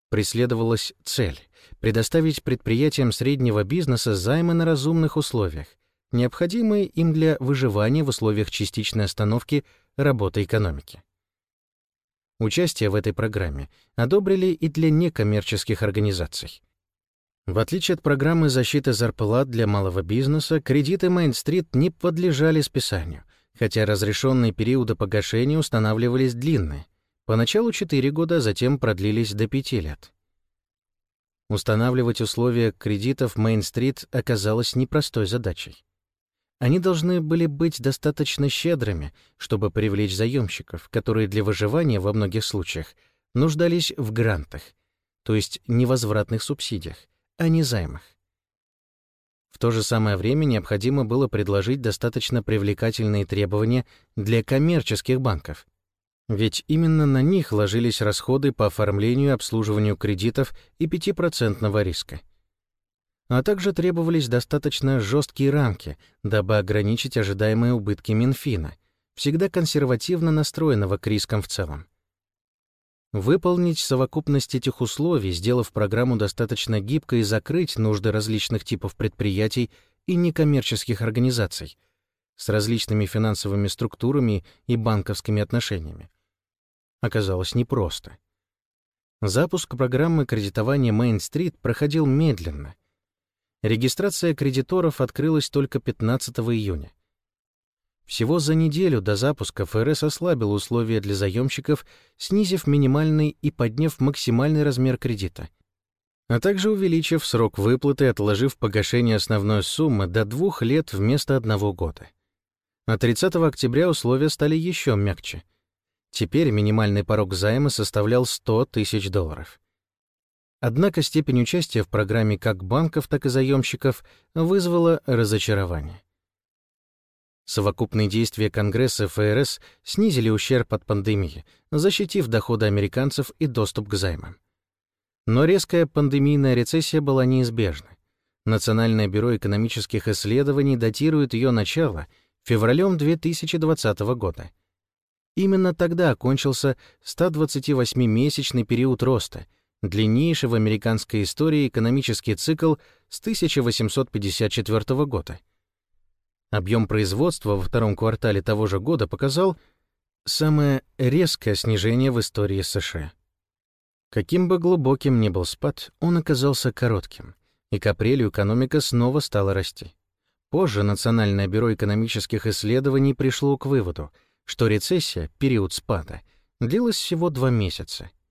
Преследовалась цель — предоставить предприятиям среднего бизнеса займы на разумных условиях, необходимые им для выживания в условиях частичной остановки работы экономики. Участие в этой программе одобрили и для некоммерческих организаций. В отличие от программы защиты зарплат для малого бизнеса, кредиты Мейн-стрит не подлежали списанию, хотя разрешенные периоды погашения устанавливались длинные, поначалу 4 года, затем продлились до 5 лет. Устанавливать условия кредитов Мейн-стрит оказалось непростой задачей. Они должны были быть достаточно щедрыми, чтобы привлечь заемщиков, которые для выживания во многих случаях нуждались в грантах, то есть невозвратных субсидиях, а не займах. В то же самое время необходимо было предложить достаточно привлекательные требования для коммерческих банков, ведь именно на них ложились расходы по оформлению и обслуживанию кредитов и 5% риска а также требовались достаточно жесткие рамки, дабы ограничить ожидаемые убытки Минфина, всегда консервативно настроенного к рискам в целом. Выполнить совокупность этих условий, сделав программу достаточно гибкой и закрыть нужды различных типов предприятий и некоммерческих организаций с различными финансовыми структурами и банковскими отношениями, оказалось непросто. Запуск программы кредитования Main Street проходил медленно — Регистрация кредиторов открылась только 15 июня. Всего за неделю до запуска ФРС ослабил условия для заемщиков, снизив минимальный и подняв максимальный размер кредита, а также увеличив срок выплаты, отложив погашение основной суммы до двух лет вместо одного года. А 30 октября условия стали еще мягче. Теперь минимальный порог займа составлял 100 тысяч долларов. Однако степень участия в программе как банков, так и заемщиков вызвала разочарование. Совокупные действия Конгресса ФРС снизили ущерб от пандемии, защитив доходы американцев и доступ к займам. Но резкая пандемийная рецессия была неизбежна. Национальное бюро экономических исследований датирует ее начало февралем 2020 года. Именно тогда окончился 128-месячный период роста — длиннейший в американской истории экономический цикл с 1854 года. Объем производства во втором квартале того же года показал самое резкое снижение в истории США. Каким бы глубоким ни был спад, он оказался коротким, и к апрелю экономика снова стала расти. Позже Национальное бюро экономических исследований пришло к выводу, что рецессия, период спада, длилась всего два месяца —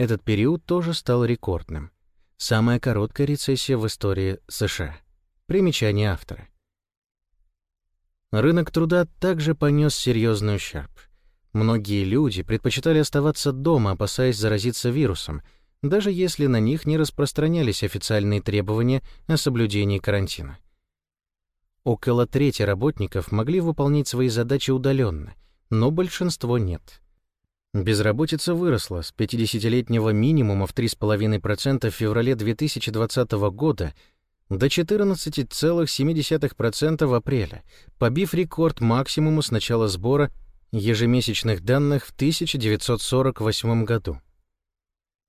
этот период тоже стал рекордным. Самая короткая рецессия в истории США. Примечание автора. Рынок труда также понес серьезный ущерб. Многие люди предпочитали оставаться дома, опасаясь заразиться вирусом, даже если на них не распространялись официальные требования о соблюдении карантина. Около трети работников могли выполнять свои задачи удаленно, но большинство нет. Безработица выросла с 50-летнего минимума в 3,5% в феврале 2020 года до 14,7% в апреле, побив рекорд максимума с начала сбора ежемесячных данных в 1948 году.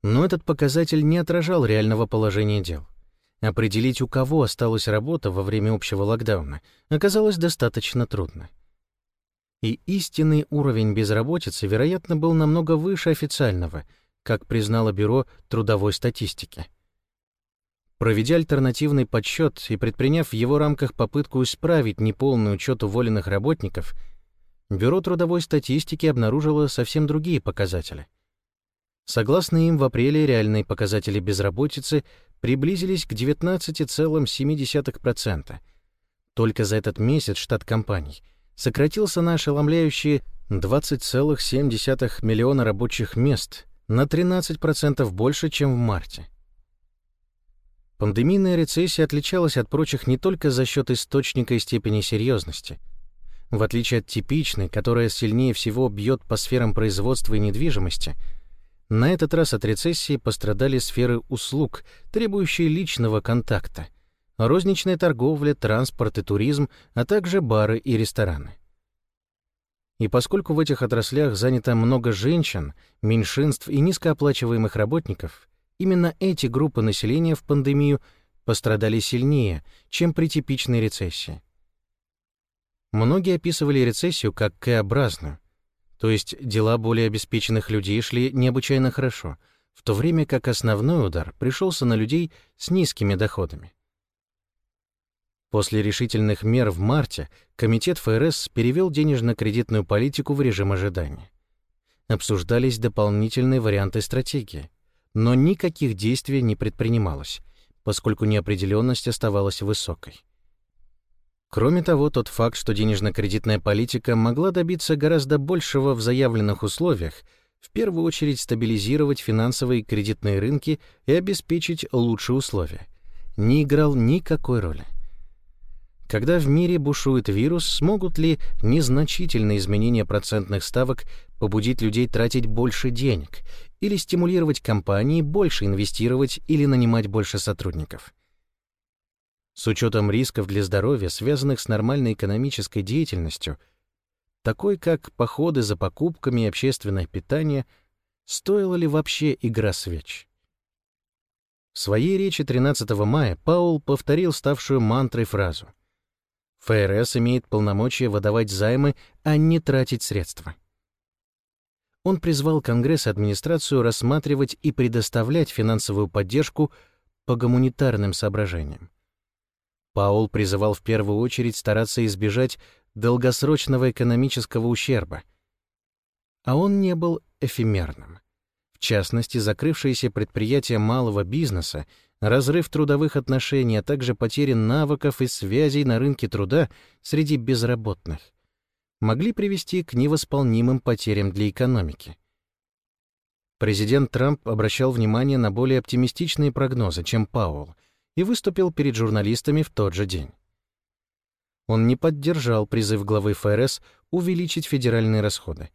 Но этот показатель не отражал реального положения дел. Определить, у кого осталась работа во время общего локдауна, оказалось достаточно трудно и истинный уровень безработицы, вероятно, был намного выше официального, как признало Бюро трудовой статистики. Проведя альтернативный подсчет и предприняв в его рамках попытку исправить неполный учет уволенных работников, Бюро трудовой статистики обнаружило совсем другие показатели. Согласно им, в апреле реальные показатели безработицы приблизились к 19,7%. Только за этот месяц штат компаний — сократился на ошеломляющие 20,7 миллиона рабочих мест, на 13% больше, чем в марте. Пандемийная рецессия отличалась от прочих не только за счет источника и степени серьезности, В отличие от типичной, которая сильнее всего бьет по сферам производства и недвижимости, на этот раз от рецессии пострадали сферы услуг, требующие личного контакта, розничная торговля, транспорт и туризм, а также бары и рестораны. И поскольку в этих отраслях занято много женщин, меньшинств и низкооплачиваемых работников, именно эти группы населения в пандемию пострадали сильнее, чем при типичной рецессии. Многие описывали рецессию как К-образную, то есть дела более обеспеченных людей шли необычайно хорошо, в то время как основной удар пришелся на людей с низкими доходами. После решительных мер в марте Комитет ФРС перевел денежно-кредитную политику в режим ожидания. Обсуждались дополнительные варианты стратегии, но никаких действий не предпринималось, поскольку неопределенность оставалась высокой. Кроме того, тот факт, что денежно-кредитная политика могла добиться гораздо большего в заявленных условиях, в первую очередь стабилизировать финансовые и кредитные рынки и обеспечить лучшие условия, не играл никакой роли. Когда в мире бушует вирус, смогут ли незначительные изменения процентных ставок побудить людей тратить больше денег или стимулировать компании больше инвестировать или нанимать больше сотрудников? С учетом рисков для здоровья, связанных с нормальной экономической деятельностью, такой как походы за покупками и общественное питание, стоила ли вообще игра свеч? В своей речи 13 мая Паул повторил ставшую мантрой фразу — ФРС имеет полномочия выдавать займы, а не тратить средства. Он призвал Конгресс и администрацию рассматривать и предоставлять финансовую поддержку по гуманитарным соображениям. Паул призывал в первую очередь стараться избежать долгосрочного экономического ущерба, а он не был эфемерным. В частности, закрывшиеся предприятия малого бизнеса разрыв трудовых отношений, а также потери навыков и связей на рынке труда среди безработных могли привести к невосполнимым потерям для экономики. Президент Трамп обращал внимание на более оптимистичные прогнозы, чем Пауэлл, и выступил перед журналистами в тот же день. Он не поддержал призыв главы ФРС увеличить федеральные расходы,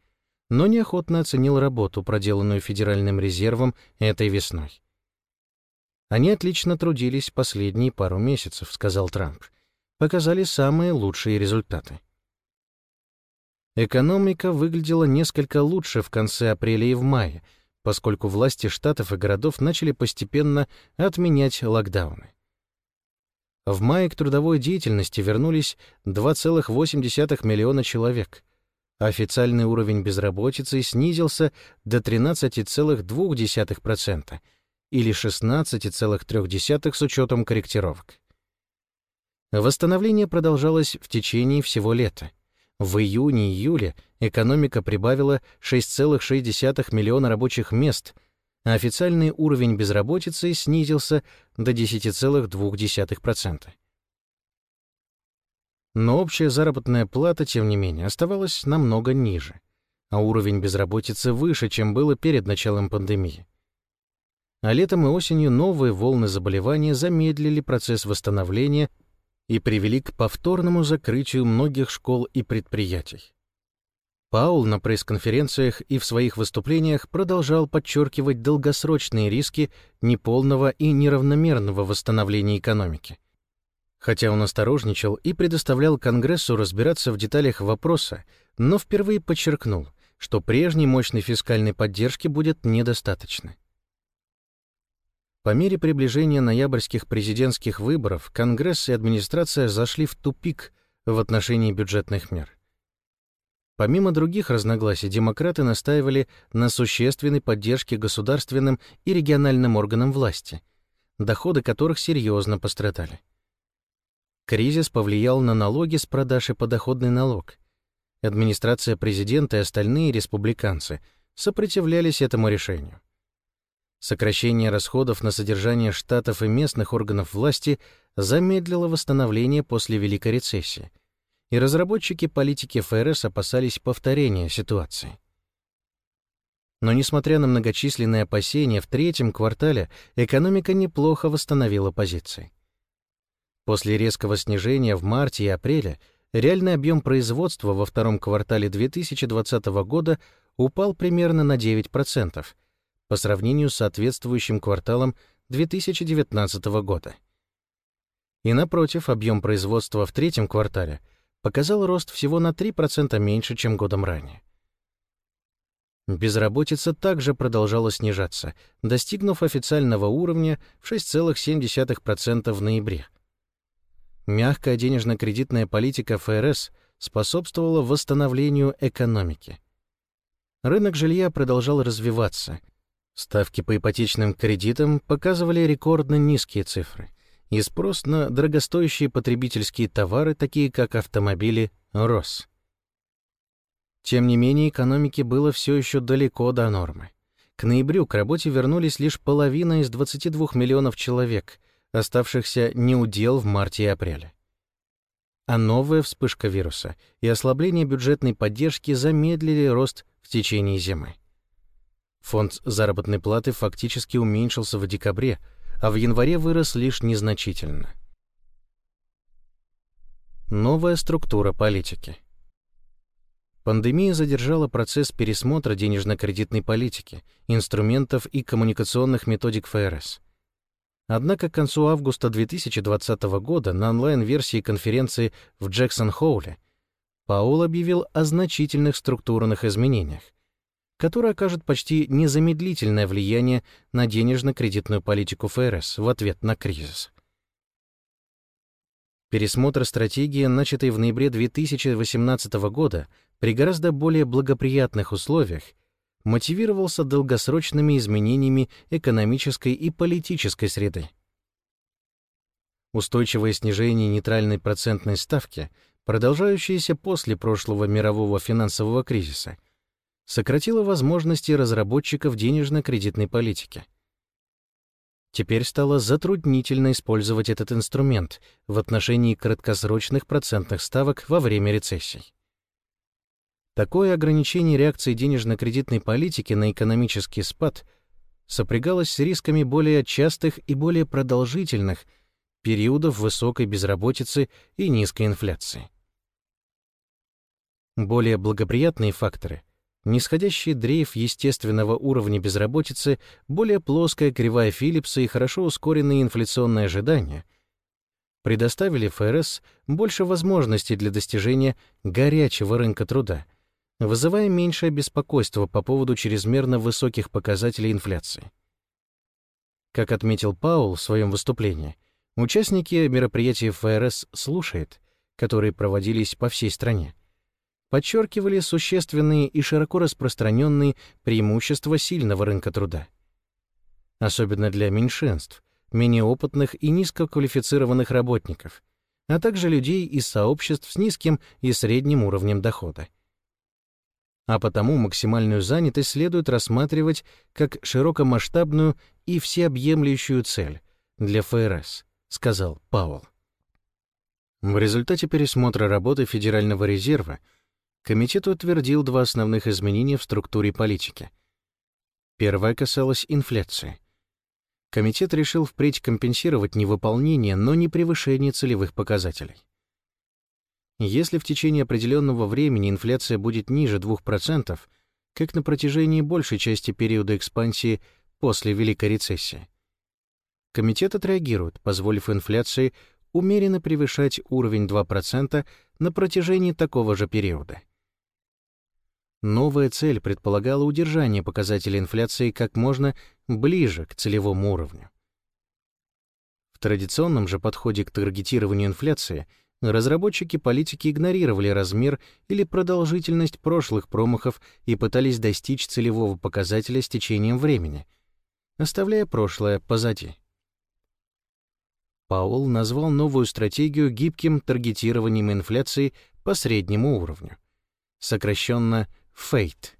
но неохотно оценил работу, проделанную Федеральным резервом этой весной. Они отлично трудились последние пару месяцев, сказал Трамп. Показали самые лучшие результаты. Экономика выглядела несколько лучше в конце апреля и в мае, поскольку власти штатов и городов начали постепенно отменять локдауны. В мае к трудовой деятельности вернулись 2,8 миллиона человек. Официальный уровень безработицы снизился до 13,2%, или 16,3 с учетом корректировок. Восстановление продолжалось в течение всего лета. В июне-июле экономика прибавила 6,6 миллиона рабочих мест, а официальный уровень безработицы снизился до 10,2%. Но общая заработная плата, тем не менее, оставалась намного ниже, а уровень безработицы выше, чем было перед началом пандемии а летом и осенью новые волны заболевания замедлили процесс восстановления и привели к повторному закрытию многих школ и предприятий. Паул на пресс-конференциях и в своих выступлениях продолжал подчеркивать долгосрочные риски неполного и неравномерного восстановления экономики. Хотя он осторожничал и предоставлял Конгрессу разбираться в деталях вопроса, но впервые подчеркнул, что прежней мощной фискальной поддержки будет недостаточно. По мере приближения ноябрьских президентских выборов Конгресс и администрация зашли в тупик в отношении бюджетных мер. Помимо других разногласий, демократы настаивали на существенной поддержке государственным и региональным органам власти, доходы которых серьезно пострадали. Кризис повлиял на налоги с продаж и подоходный налог. Администрация президента и остальные республиканцы сопротивлялись этому решению. Сокращение расходов на содержание штатов и местных органов власти замедлило восстановление после Великой рецессии, и разработчики политики ФРС опасались повторения ситуации. Но несмотря на многочисленные опасения, в третьем квартале экономика неплохо восстановила позиции. После резкого снижения в марте и апреле реальный объем производства во втором квартале 2020 года упал примерно на 9% по сравнению с соответствующим кварталом 2019 года. И напротив, объем производства в третьем квартале показал рост всего на 3% меньше, чем годом ранее. Безработица также продолжала снижаться, достигнув официального уровня в 6,7% в ноябре. Мягкая денежно-кредитная политика ФРС способствовала восстановлению экономики. Рынок жилья продолжал развиваться. Ставки по ипотечным кредитам показывали рекордно низкие цифры, и спрос на дорогостоящие потребительские товары, такие как автомобили, рос. Тем не менее, экономике было все еще далеко до нормы. К ноябрю к работе вернулись лишь половина из 22 миллионов человек, оставшихся неудел в марте и апреле. А новая вспышка вируса и ослабление бюджетной поддержки замедлили рост в течение зимы. Фонд заработной платы фактически уменьшился в декабре, а в январе вырос лишь незначительно. Новая структура политики — Пандемия задержала процесс пересмотра денежно-кредитной политики, инструментов и коммуникационных методик ФРС. Однако к концу августа 2020 года на онлайн-версии конференции в Джексон-Хоуле Паул объявил о значительных структурных изменениях, которые окажут почти незамедлительное влияние на денежно-кредитную политику ФРС в ответ на кризис. Пересмотр стратегии, начатый в ноябре 2018 года, при гораздо более благоприятных условиях мотивировался долгосрочными изменениями экономической и политической среды. Устойчивое снижение нейтральной процентной ставки, продолжающееся после прошлого мирового финансового кризиса, сократило возможности разработчиков денежно-кредитной политики. Теперь стало затруднительно использовать этот инструмент в отношении краткосрочных процентных ставок во время рецессий. Такое ограничение реакции денежно-кредитной политики на экономический спад сопрягалось с рисками более частых и более продолжительных периодов высокой безработицы и низкой инфляции. Более благоприятные факторы — нисходящий дрейф естественного уровня безработицы, более плоская кривая Филлипса и хорошо ускоренные инфляционные ожидания — предоставили ФРС больше возможностей для достижения горячего рынка труда — вызывая меньшее беспокойство по поводу чрезмерно высоких показателей инфляции. Как отметил Паул в своем выступлении, участники мероприятий ФРС «Слушает», которые проводились по всей стране, подчеркивали существенные и широко распространенные преимущества сильного рынка труда. Особенно для меньшинств, менее опытных и низкоквалифицированных работников, а также людей из сообществ с низким и средним уровнем дохода а потому максимальную занятость следует рассматривать как широкомасштабную и всеобъемлющую цель для ФРС, сказал Пауэлл. В результате пересмотра работы Федерального резерва комитет утвердил два основных изменения в структуре политики. Первое касалось инфляции. Комитет решил впредь компенсировать невыполнение, но не превышение целевых показателей. Если в течение определенного времени инфляция будет ниже 2%, как на протяжении большей части периода экспансии после Великой рецессии, комитет отреагирует, позволив инфляции умеренно превышать уровень 2% на протяжении такого же периода. Новая цель предполагала удержание показателя инфляции как можно ближе к целевому уровню. В традиционном же подходе к таргетированию инфляции – Разработчики политики игнорировали размер или продолжительность прошлых промахов и пытались достичь целевого показателя с течением времени, оставляя прошлое позади. Паул назвал новую стратегию гибким таргетированием инфляции по среднему уровню, сокращенно FATE.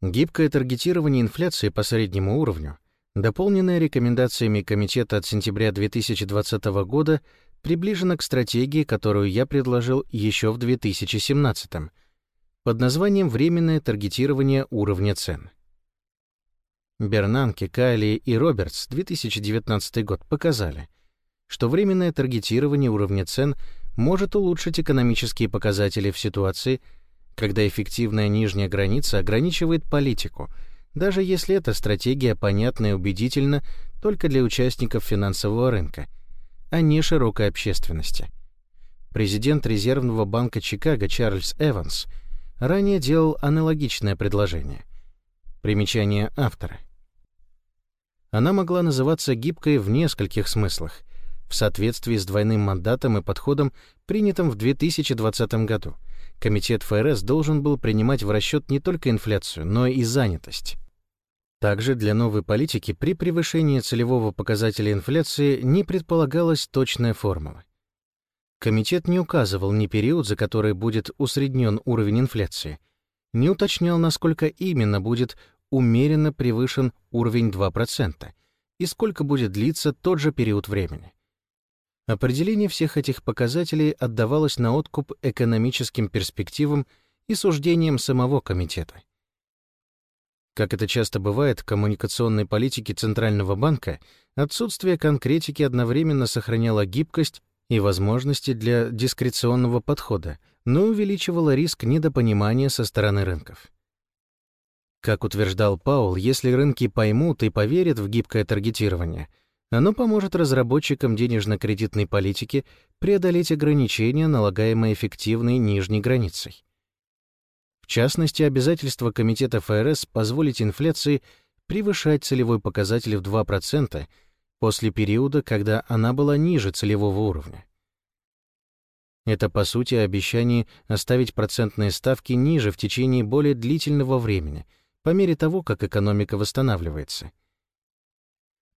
Гибкое таргетирование инфляции по среднему уровню, дополненное рекомендациями Комитета от сентября 2020 года, приближена к стратегии, которую я предложил еще в 2017 под названием «Временное таргетирование уровня цен». Бернанке, Кайли и Робертс 2019 год показали, что временное таргетирование уровня цен может улучшить экономические показатели в ситуации, когда эффективная нижняя граница ограничивает политику, даже если эта стратегия понятна и убедительна только для участников финансового рынка, а не широкой общественности. Президент Резервного банка Чикаго Чарльз Эванс ранее делал аналогичное предложение. Примечание автора. Она могла называться гибкой в нескольких смыслах, в соответствии с двойным мандатом и подходом, принятым в 2020 году. Комитет ФРС должен был принимать в расчет не только инфляцию, но и занятость. Также для новой политики при превышении целевого показателя инфляции не предполагалась точная формула. Комитет не указывал ни период, за который будет усреднен уровень инфляции, не уточнял, насколько именно будет умеренно превышен уровень 2% и сколько будет длиться тот же период времени. Определение всех этих показателей отдавалось на откуп экономическим перспективам и суждениям самого комитета. Как это часто бывает в коммуникационной политике Центрального банка, отсутствие конкретики одновременно сохраняло гибкость и возможности для дискреционного подхода, но увеличивало риск недопонимания со стороны рынков. Как утверждал Паул, если рынки поймут и поверят в гибкое таргетирование, оно поможет разработчикам денежно-кредитной политики преодолеть ограничения, налагаемые эффективной нижней границей. В частности, обязательство Комитета ФРС позволить инфляции превышать целевой показатель в 2% после периода, когда она была ниже целевого уровня. Это, по сути, обещание оставить процентные ставки ниже в течение более длительного времени — по мере того, как экономика восстанавливается.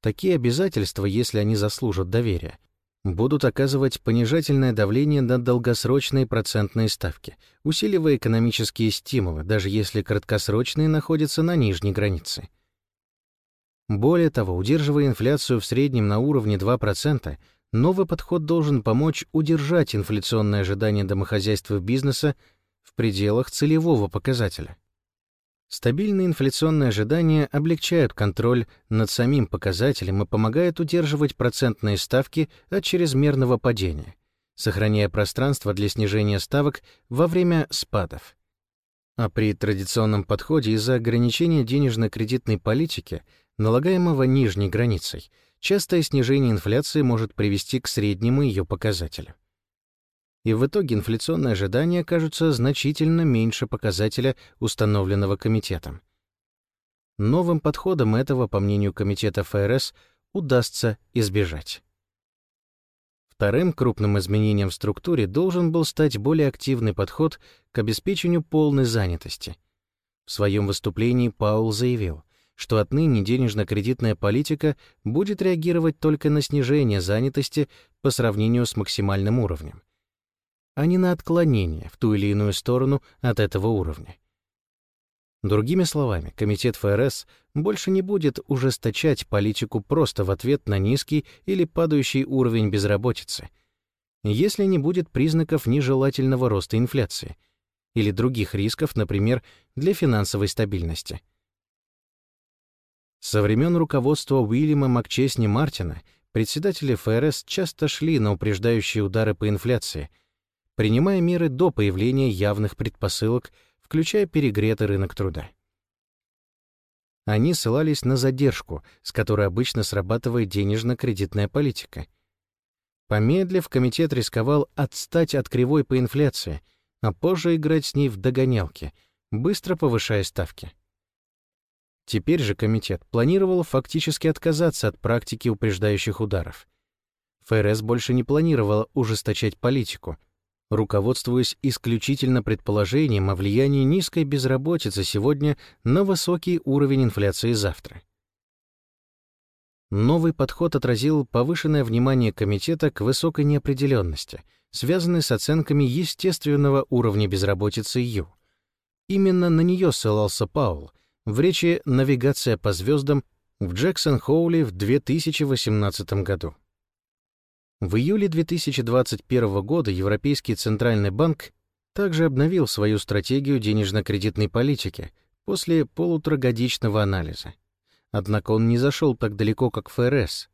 Такие обязательства, если они заслужат доверия, будут оказывать понижательное давление на долгосрочные процентные ставки, усиливая экономические стимулы, даже если краткосрочные находятся на нижней границе. Более того, удерживая инфляцию в среднем на уровне 2%, новый подход должен помочь удержать инфляционные ожидания домохозяйства бизнеса в пределах целевого показателя. Стабильные инфляционные ожидания облегчают контроль над самим показателем и помогают удерживать процентные ставки от чрезмерного падения, сохраняя пространство для снижения ставок во время спадов. А при традиционном подходе из-за ограничения денежно-кредитной политики, налагаемого нижней границей, частое снижение инфляции может привести к среднему ее показателю и в итоге инфляционные ожидания окажутся значительно меньше показателя, установленного комитетом. Новым подходом этого, по мнению комитета ФРС, удастся избежать. Вторым крупным изменением в структуре должен был стать более активный подход к обеспечению полной занятости. В своем выступлении Паул заявил, что отныне денежно-кредитная политика будет реагировать только на снижение занятости по сравнению с максимальным уровнем а не на отклонение в ту или иную сторону от этого уровня. Другими словами, Комитет ФРС больше не будет ужесточать политику просто в ответ на низкий или падающий уровень безработицы, если не будет признаков нежелательного роста инфляции или других рисков, например, для финансовой стабильности. Со времен руководства Уильяма Макчесни Мартина председатели ФРС часто шли на упреждающие удары по инфляции — принимая меры до появления явных предпосылок, включая перегретый рынок труда. Они ссылались на задержку, с которой обычно срабатывает денежно-кредитная политика. Помедлив, комитет рисковал отстать от кривой по инфляции, а позже играть с ней в догонялки, быстро повышая ставки. Теперь же комитет планировал фактически отказаться от практики упреждающих ударов. ФРС больше не планировала ужесточать политику, руководствуясь исключительно предположением о влиянии низкой безработицы сегодня на высокий уровень инфляции завтра. Новый подход отразил повышенное внимание комитета к высокой неопределенности, связанной с оценками естественного уровня безработицы Ю. Именно на нее ссылался Паул в речи «Навигация по звездам» в Джексон-Хоули в 2018 году. В июле 2021 года Европейский Центральный банк также обновил свою стратегию денежно-кредитной политики после полуторагодичного анализа. Однако он не зашел так далеко, как ФРС.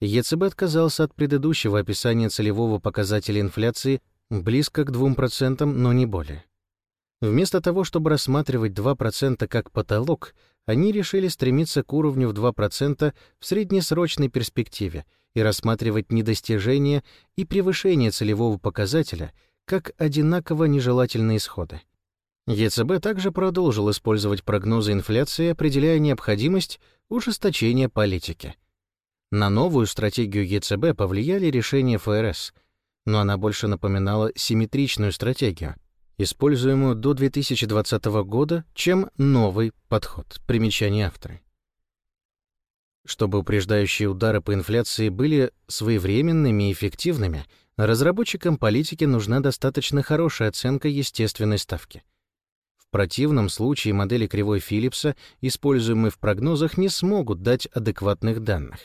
ЕЦБ отказался от предыдущего описания целевого показателя инфляции близко к 2%, но не более. Вместо того, чтобы рассматривать 2% как потолок, они решили стремиться к уровню в 2% в среднесрочной перспективе и рассматривать недостижение и превышение целевого показателя как одинаково нежелательные исходы. ЕЦБ также продолжил использовать прогнозы инфляции, определяя необходимость ужесточения политики. На новую стратегию ЕЦБ повлияли решения ФРС, но она больше напоминала симметричную стратегию — используемую до 2020 года, чем новый подход. Примечание автора. Чтобы упреждающие удары по инфляции были своевременными и эффективными, разработчикам политики нужна достаточно хорошая оценка естественной ставки. В противном случае модели кривой Филлипса, используемые в прогнозах, не смогут дать адекватных данных,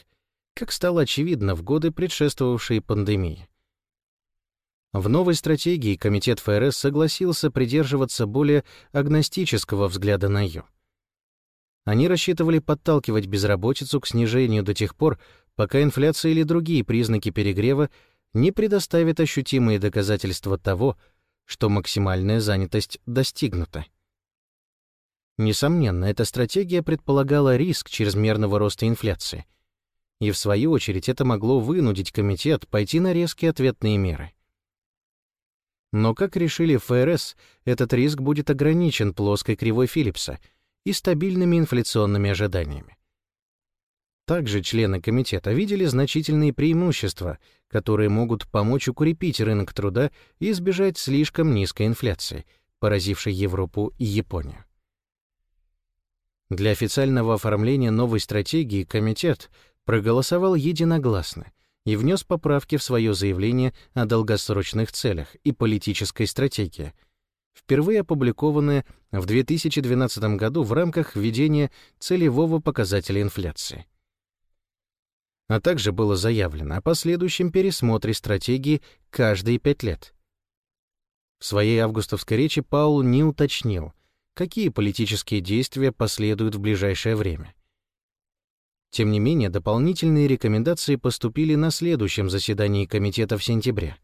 как стало очевидно в годы, предшествовавшие пандемии. В новой стратегии Комитет ФРС согласился придерживаться более агностического взгляда на ее. Они рассчитывали подталкивать безработицу к снижению до тех пор, пока инфляция или другие признаки перегрева не предоставят ощутимые доказательства того, что максимальная занятость достигнута. Несомненно, эта стратегия предполагала риск чрезмерного роста инфляции, и в свою очередь это могло вынудить комитет пойти на резкие ответные меры — но, как решили ФРС, этот риск будет ограничен плоской кривой Филлипса и стабильными инфляционными ожиданиями. Также члены комитета видели значительные преимущества, которые могут помочь укрепить рынок труда и избежать слишком низкой инфляции, поразившей Европу и Японию. Для официального оформления новой стратегии комитет проголосовал единогласно — и внес поправки в свое заявление о долгосрочных целях и политической стратегии, впервые опубликованное в 2012 году в рамках введения целевого показателя инфляции. А также было заявлено о последующем пересмотре стратегии каждые пять лет. В своей августовской речи Паул не уточнил, какие политические действия последуют в ближайшее время — тем не менее, дополнительные рекомендации поступили на следующем заседании комитета в сентябре.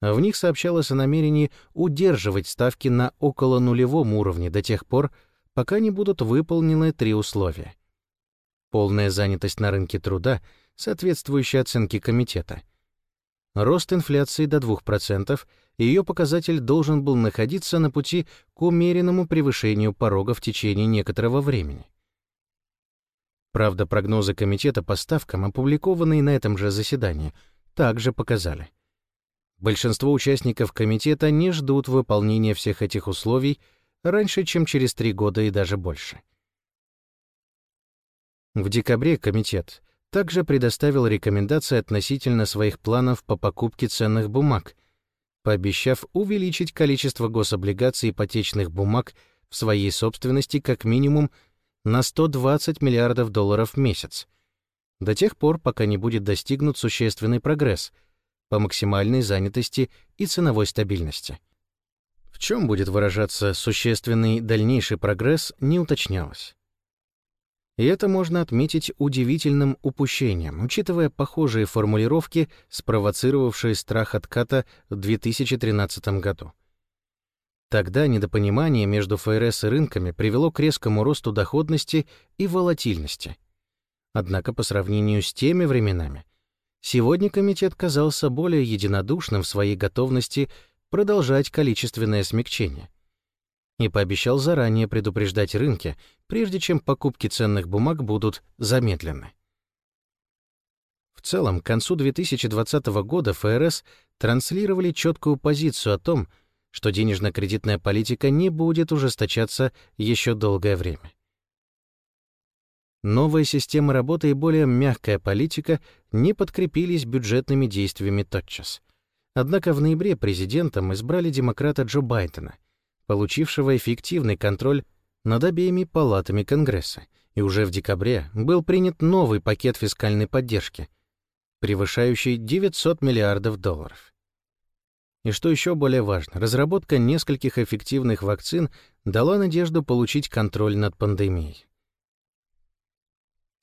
В них сообщалось о намерении удерживать ставки на около нулевом уровне до тех пор, пока не будут выполнены три условия. Полная занятость на рынке труда, соответствующая оценке комитета. Рост инфляции до 2%, и ее показатель должен был находиться на пути к умеренному превышению порога в течение некоторого времени. Правда, прогнозы комитета по ставкам, опубликованные на этом же заседании, также показали. Большинство участников комитета не ждут выполнения всех этих условий раньше, чем через три года и даже больше. В декабре комитет также предоставил рекомендации относительно своих планов по покупке ценных бумаг, пообещав увеличить количество гособлигаций ипотечных бумаг в своей собственности как минимум на 120 миллиардов долларов в месяц, до тех пор, пока не будет достигнут существенный прогресс по максимальной занятости и ценовой стабильности. В чем будет выражаться существенный дальнейший прогресс, не уточнялось. И это можно отметить удивительным упущением, учитывая похожие формулировки, спровоцировавшие страх отката в 2013 году. Тогда недопонимание между ФРС и рынками привело к резкому росту доходности и волатильности. Однако по сравнению с теми временами, сегодня комитет казался более единодушным в своей готовности продолжать количественное смягчение и пообещал заранее предупреждать рынки, прежде чем покупки ценных бумаг будут замедлены. В целом, к концу 2020 года ФРС транслировали четкую позицию о том, что денежно-кредитная политика не будет ужесточаться еще долгое время. Новая система работы и более мягкая политика не подкрепились бюджетными действиями тотчас. Однако в ноябре президентом избрали демократа Джо Байдена, получившего эффективный контроль над обеими палатами Конгресса, и уже в декабре был принят новый пакет фискальной поддержки, превышающий 900 миллиардов долларов. И что еще более важно, разработка нескольких эффективных вакцин дала надежду получить контроль над пандемией.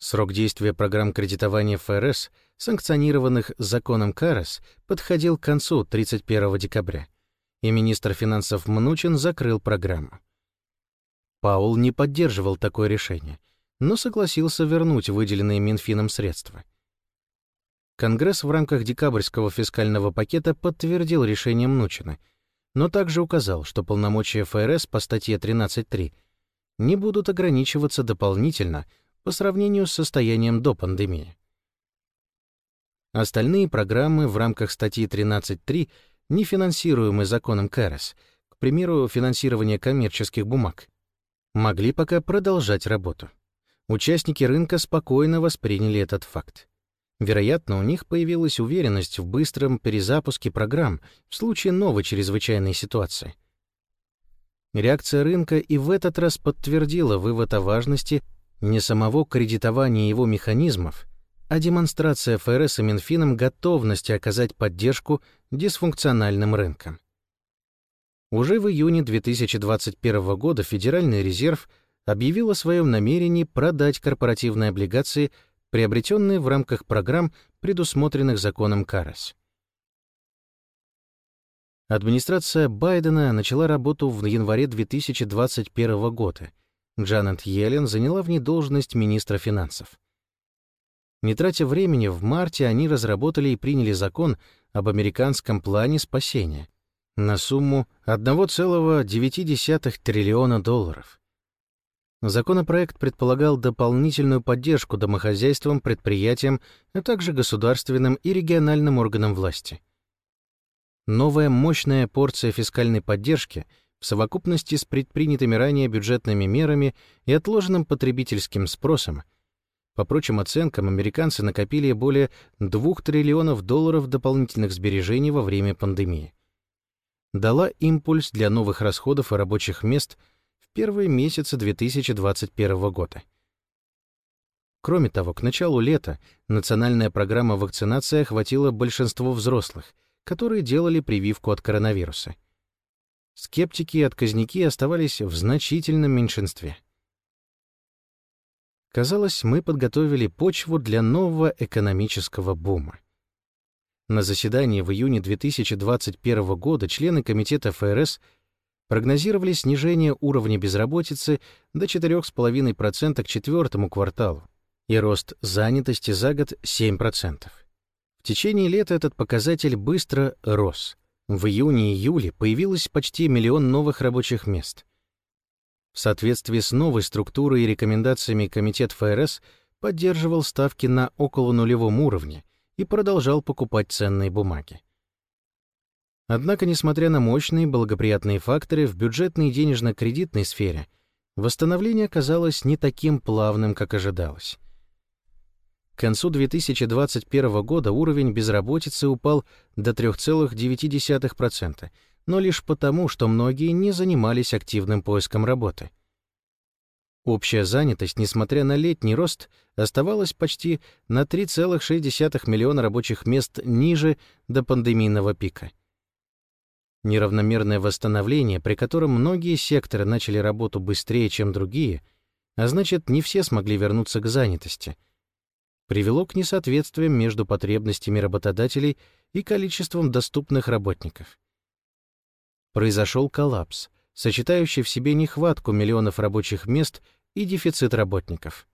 Срок действия программ кредитования ФРС, санкционированных законом КАРАС, подходил к концу 31 декабря, и министр финансов Мнучин закрыл программу. Паул не поддерживал такое решение, но согласился вернуть выделенные Минфином средства. Конгресс в рамках декабрьского фискального пакета подтвердил решение Мнучина, но также указал, что полномочия ФРС по статье 13.3 не будут ограничиваться дополнительно по сравнению с состоянием до пандемии. Остальные программы в рамках статьи 13.3 не финансируемые законом КРС, к примеру, финансирование коммерческих бумаг, могли пока продолжать работу. Участники рынка спокойно восприняли этот факт. Вероятно, у них появилась уверенность в быстром перезапуске программ в случае новой чрезвычайной ситуации. Реакция рынка и в этот раз подтвердила вывод о важности не самого кредитования его механизмов, а демонстрация ФРС и Минфином готовности оказать поддержку дисфункциональным рынкам. Уже в июне 2021 года Федеральный резерв объявил о своем намерении продать корпоративные облигации, приобретенные в рамках программ, предусмотренных законом КАРАС. Администрация Байдена начала работу в январе 2021 года. Джанет Йеллен заняла в ней должность министра финансов. Не тратя времени, в марте они разработали и приняли закон об американском плане спасения на сумму 1,9 триллиона долларов. Законопроект предполагал дополнительную поддержку домохозяйствам, предприятиям, а также государственным и региональным органам власти. Новая мощная порция фискальной поддержки в совокупности с предпринятыми ранее бюджетными мерами и отложенным потребительским спросом – по прочим оценкам, американцы накопили более 2 триллионов долларов дополнительных сбережений во время пандемии. Дала импульс для новых расходов и рабочих мест в первые месяцы 2021 года. Кроме того, к началу лета национальная программа вакцинации охватила большинство взрослых, которые делали прививку от коронавируса. Скептики и отказники оставались в значительном меньшинстве. Казалось, мы подготовили почву для нового экономического бума. На заседании в июне 2021 года члены Комитета ФРС прогнозировали снижение уровня безработицы до 4,5% к четвертому кварталу и рост занятости за год 7%. В течение лета этот показатель быстро рос. В июне-июле появилось почти миллион новых рабочих мест — в соответствии с новой структурой и рекомендациями Комитет ФРС поддерживал ставки на около нулевом уровне и продолжал покупать ценные бумаги. Однако, несмотря на мощные благоприятные факторы в бюджетной и денежно-кредитной сфере, восстановление оказалось не таким плавным, как ожидалось. К концу 2021 года уровень безработицы упал до 3,9%, но лишь потому, что многие не занимались активным поиском работы. Общая занятость, несмотря на летний рост, оставалась почти на 3,6 миллиона рабочих мест ниже до пандемийного пика. Неравномерное восстановление, при котором многие секторы начали работу быстрее, чем другие, а значит, не все смогли вернуться к занятости, привело к несоответствиям между потребностями работодателей и количеством доступных работников произошел коллапс, сочетающий в себе нехватку миллионов рабочих мест и дефицит работников.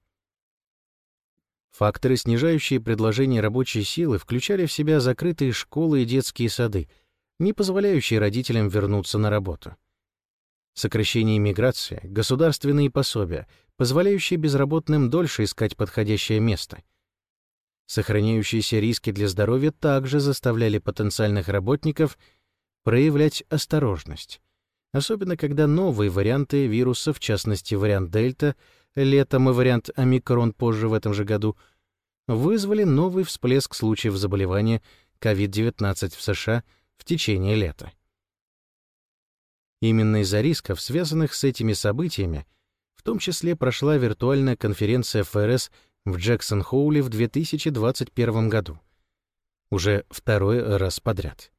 Факторы, снижающие предложение рабочей силы, включали в себя закрытые школы и детские сады, не позволяющие родителям вернуться на работу. Сокращение иммиграции, государственные пособия, позволяющие безработным дольше искать подходящее место. Сохраняющиеся риски для здоровья также заставляли потенциальных работников – проявлять осторожность, особенно когда новые варианты вируса, в частности вариант Дельта, летом и вариант Омикрон позже в этом же году, вызвали новый всплеск случаев заболевания COVID-19 в США в течение лета. Именно из-за рисков, связанных с этими событиями, в том числе прошла виртуальная конференция ФРС в Джексон-Хоуле в 2021 году, уже второй раз подряд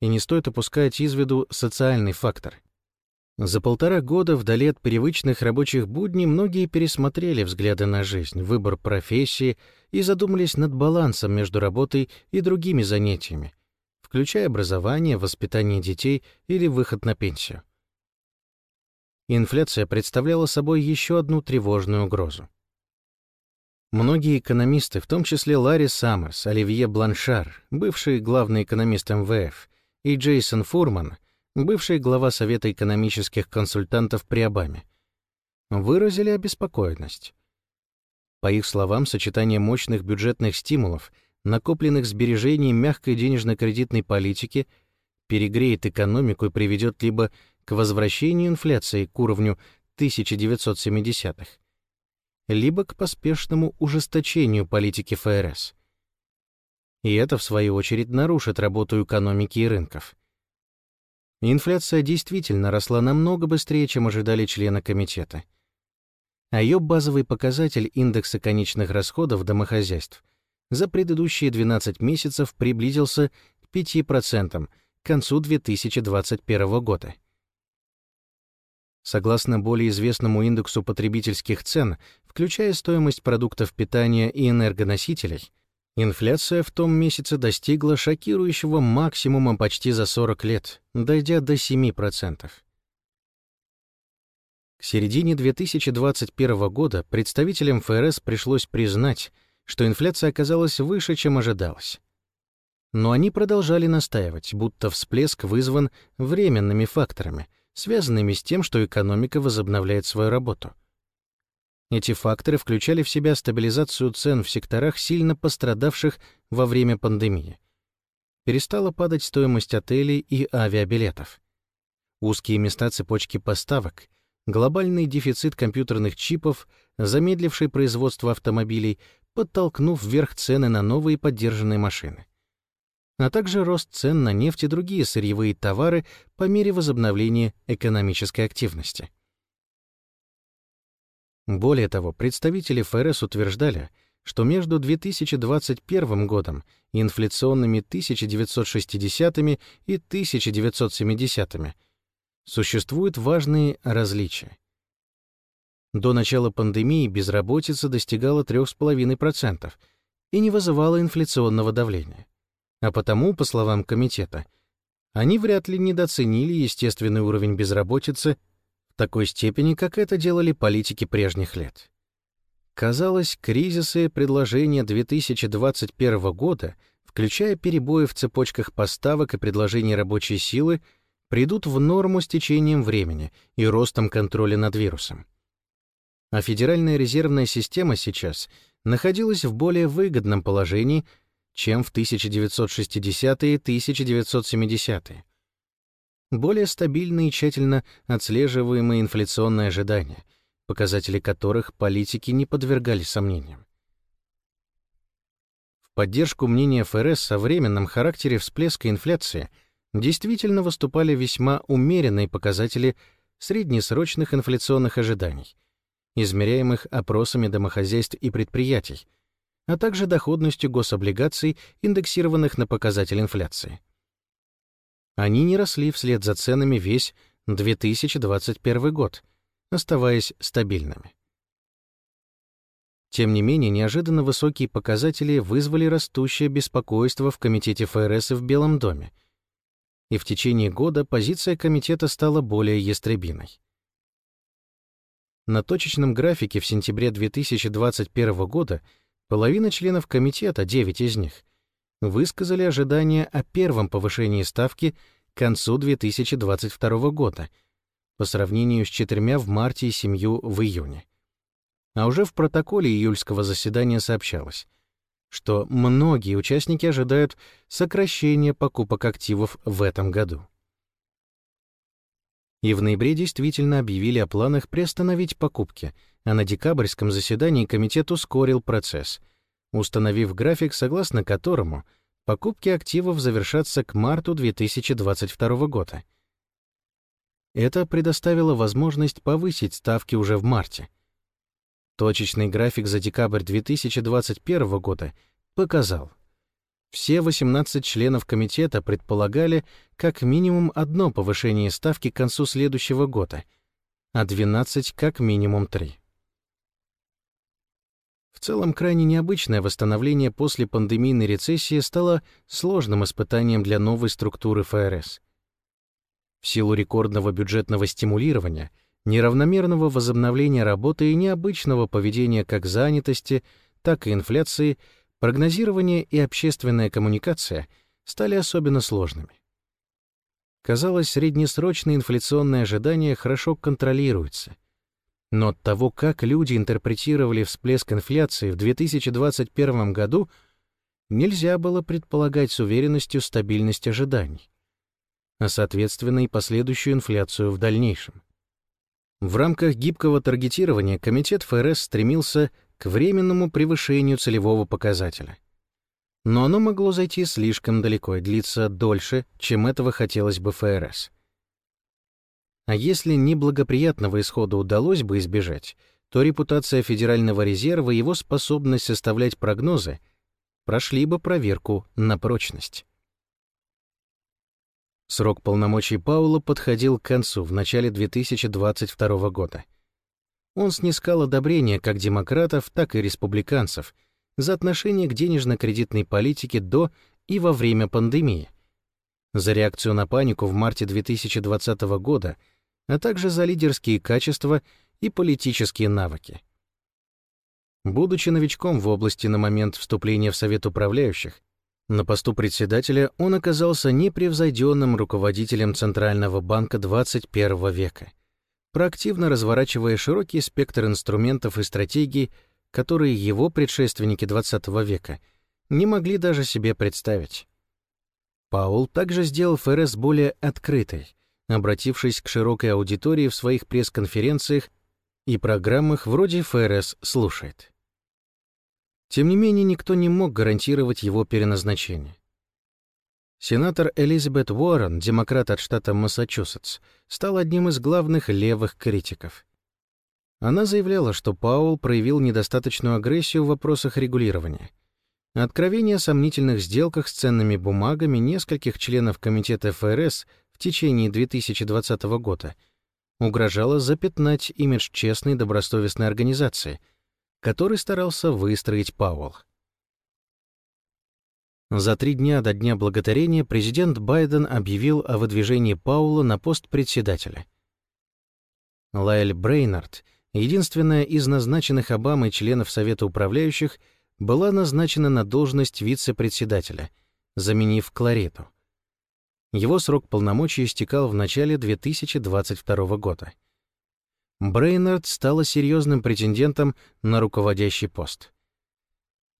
и не стоит опускать из виду социальный фактор. За полтора года вдали от привычных рабочих будней многие пересмотрели взгляды на жизнь, выбор профессии и задумались над балансом между работой и другими занятиями, включая образование, воспитание детей или выход на пенсию. Инфляция представляла собой еще одну тревожную угрозу. Многие экономисты, в том числе Ларри Саммерс, Оливье Бланшар, бывший главный экономист МВФ, и Джейсон Фурман — бывший глава Совета экономических консультантов при Обаме, выразили обеспокоенность. По их словам, сочетание мощных бюджетных стимулов, накопленных сбережений мягкой денежно-кредитной политики перегреет экономику и приведет либо к возвращению инфляции к уровню 1970-х, либо к поспешному ужесточению политики ФРС. И это, в свою очередь, нарушит работу экономики и рынков. Инфляция действительно росла намного быстрее, чем ожидали члены комитета. А ее базовый показатель индекса конечных расходов домохозяйств за предыдущие 12 месяцев приблизился к 5% к концу 2021 года. Согласно более известному индексу потребительских цен, включая стоимость продуктов питания и энергоносителей, Инфляция в том месяце достигла шокирующего максимума почти за 40 лет, дойдя до 7%. К середине 2021 года представителям ФРС пришлось признать, что инфляция оказалась выше, чем ожидалось. Но они продолжали настаивать, будто всплеск вызван временными факторами, связанными с тем, что экономика возобновляет свою работу — эти факторы включали в себя стабилизацию цен в секторах, сильно пострадавших во время пандемии. Перестала падать стоимость отелей и авиабилетов. Узкие места цепочки поставок, глобальный дефицит компьютерных чипов, замедливший производство автомобилей, подтолкнув вверх цены на новые поддержанные машины а также рост цен на нефть и другие сырьевые товары по мере возобновления экономической активности. Более того, представители ФРС утверждали, что между 2021 годом и инфляционными 1960-ми и 1970-ми существуют важные различия. До начала пандемии безработица достигала 3,5% и не вызывала инфляционного давления. А потому, по словам комитета, они вряд ли недооценили естественный уровень безработицы такой степени, как это делали политики прежних лет. Казалось, кризисы предложения 2021 года, включая перебои в цепочках поставок и предложений рабочей силы, придут в норму с течением времени и ростом контроля над вирусом. А Федеральная резервная система сейчас находилась в более выгодном положении, чем в 1960-е и 1970-е более стабильные и тщательно отслеживаемые инфляционные ожидания, показатели которых политики не подвергались сомнениям. В поддержку мнения ФРС о временном характере всплеска инфляции действительно выступали весьма умеренные показатели среднесрочных инфляционных ожиданий, измеряемых опросами домохозяйств и предприятий, а также доходностью гособлигаций, индексированных на показатель инфляции. Они не росли вслед за ценами весь 2021 год, оставаясь стабильными. Тем не менее, неожиданно высокие показатели вызвали растущее беспокойство в Комитете ФРС и в Белом доме, и в течение года позиция комитета стала более ястребиной. На точечном графике в сентябре 2021 года половина членов комитета, 9 из них, высказали ожидания о первом повышении ставки к концу 2022 года по сравнению с четырьмя в марте и семью в июне. А уже в протоколе июльского заседания сообщалось, что многие участники ожидают сокращения покупок активов в этом году. И в ноябре действительно объявили о планах приостановить покупки, а на декабрьском заседании комитет ускорил процесс — установив график, согласно которому покупки активов завершатся к марту 2022 года. Это предоставило возможность повысить ставки уже в марте. Точечный график за декабрь 2021 года показал, Все 18 членов комитета предполагали как минимум одно повышение ставки к концу следующего года, а 12 как минимум три. В целом, крайне необычное восстановление после пандемийной рецессии стало сложным испытанием для новой структуры ФРС. В силу рекордного бюджетного стимулирования, неравномерного возобновления работы и необычного поведения как занятости, так и инфляции, прогнозирование и общественная коммуникация стали особенно сложными. Казалось, среднесрочные инфляционные ожидания хорошо контролируются — но от того, как люди интерпретировали всплеск инфляции в 2021 году, нельзя было предполагать с уверенностью стабильность ожиданий, а соответственно и последующую инфляцию в дальнейшем. В рамках гибкого таргетирования Комитет ФРС стремился к временному превышению целевого показателя. Но оно могло зайти слишком далеко и длиться дольше, чем этого хотелось бы ФРС. А если неблагоприятного исхода удалось бы избежать, то репутация Федерального резерва и его способность составлять прогнозы прошли бы проверку на прочность. Срок полномочий Паула подходил к концу в начале 2022 года. Он снискал одобрение как демократов, так и республиканцев за отношение к денежно-кредитной политике до и во время пандемии, за реакцию на панику в марте 2020 года — а также за лидерские качества и политические навыки. Будучи новичком в области на момент вступления в Совет управляющих, на посту председателя он оказался непревзойденным руководителем Центрального банка 21 века, проактивно разворачивая широкий спектр инструментов и стратегий, которые его предшественники 20 века не могли даже себе представить. Паул также сделал ФРС более открытой, обратившись к широкой аудитории в своих пресс-конференциях и программах вроде ФРС слушает. Тем не менее, никто не мог гарантировать его переназначение. Сенатор Элизабет Уоррен, демократ от штата Массачусетс, стал одним из главных левых критиков. Она заявляла, что Паул проявил недостаточную агрессию в вопросах регулирования. Откровения о сомнительных сделках с ценными бумагами нескольких членов Комитета ФРС в течение 2020 года угрожала запятнать имидж честной добросовестной организации, который старался выстроить Пауэлл. За три дня до Дня Благодарения президент Байден объявил о выдвижении Паула на пост председателя. Лайль Брейнард, единственная из назначенных Обамой членов Совета управляющих, была назначена на должность вице-председателя, заменив Кларету. Его срок полномочий истекал в начале 2022 года. Брейнард стала серьезным претендентом на руководящий пост.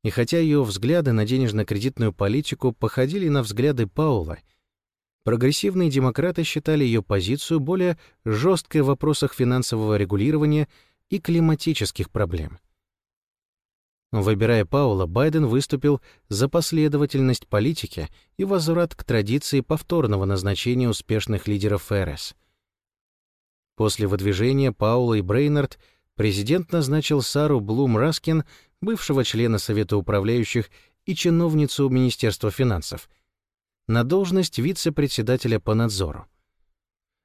И хотя ее взгляды на денежно-кредитную политику походили на взгляды Паула, прогрессивные демократы считали ее позицию более жесткой в вопросах финансового регулирования и климатических проблем. Выбирая Паула, Байден выступил за последовательность политики и возврат к традиции повторного назначения успешных лидеров ФРС. После выдвижения Паула и Брейнард президент назначил Сару Блум Раскин, бывшего члена Совета управляющих и чиновницу Министерства финансов, на должность вице-председателя по надзору,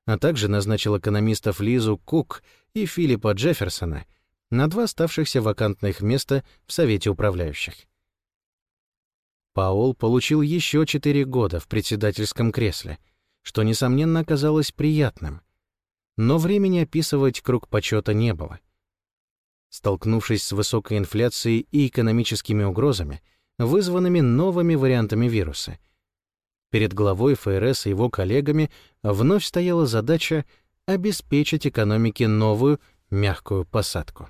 а также назначил экономистов Лизу Кук и Филиппа Джефферсона — на два оставшихся вакантных места в Совете управляющих. Паул получил еще четыре года в председательском кресле, что, несомненно, оказалось приятным. Но времени описывать круг почета не было. Столкнувшись с высокой инфляцией и экономическими угрозами, вызванными новыми вариантами вируса, перед главой ФРС и его коллегами вновь стояла задача обеспечить экономике новую мягкую посадку.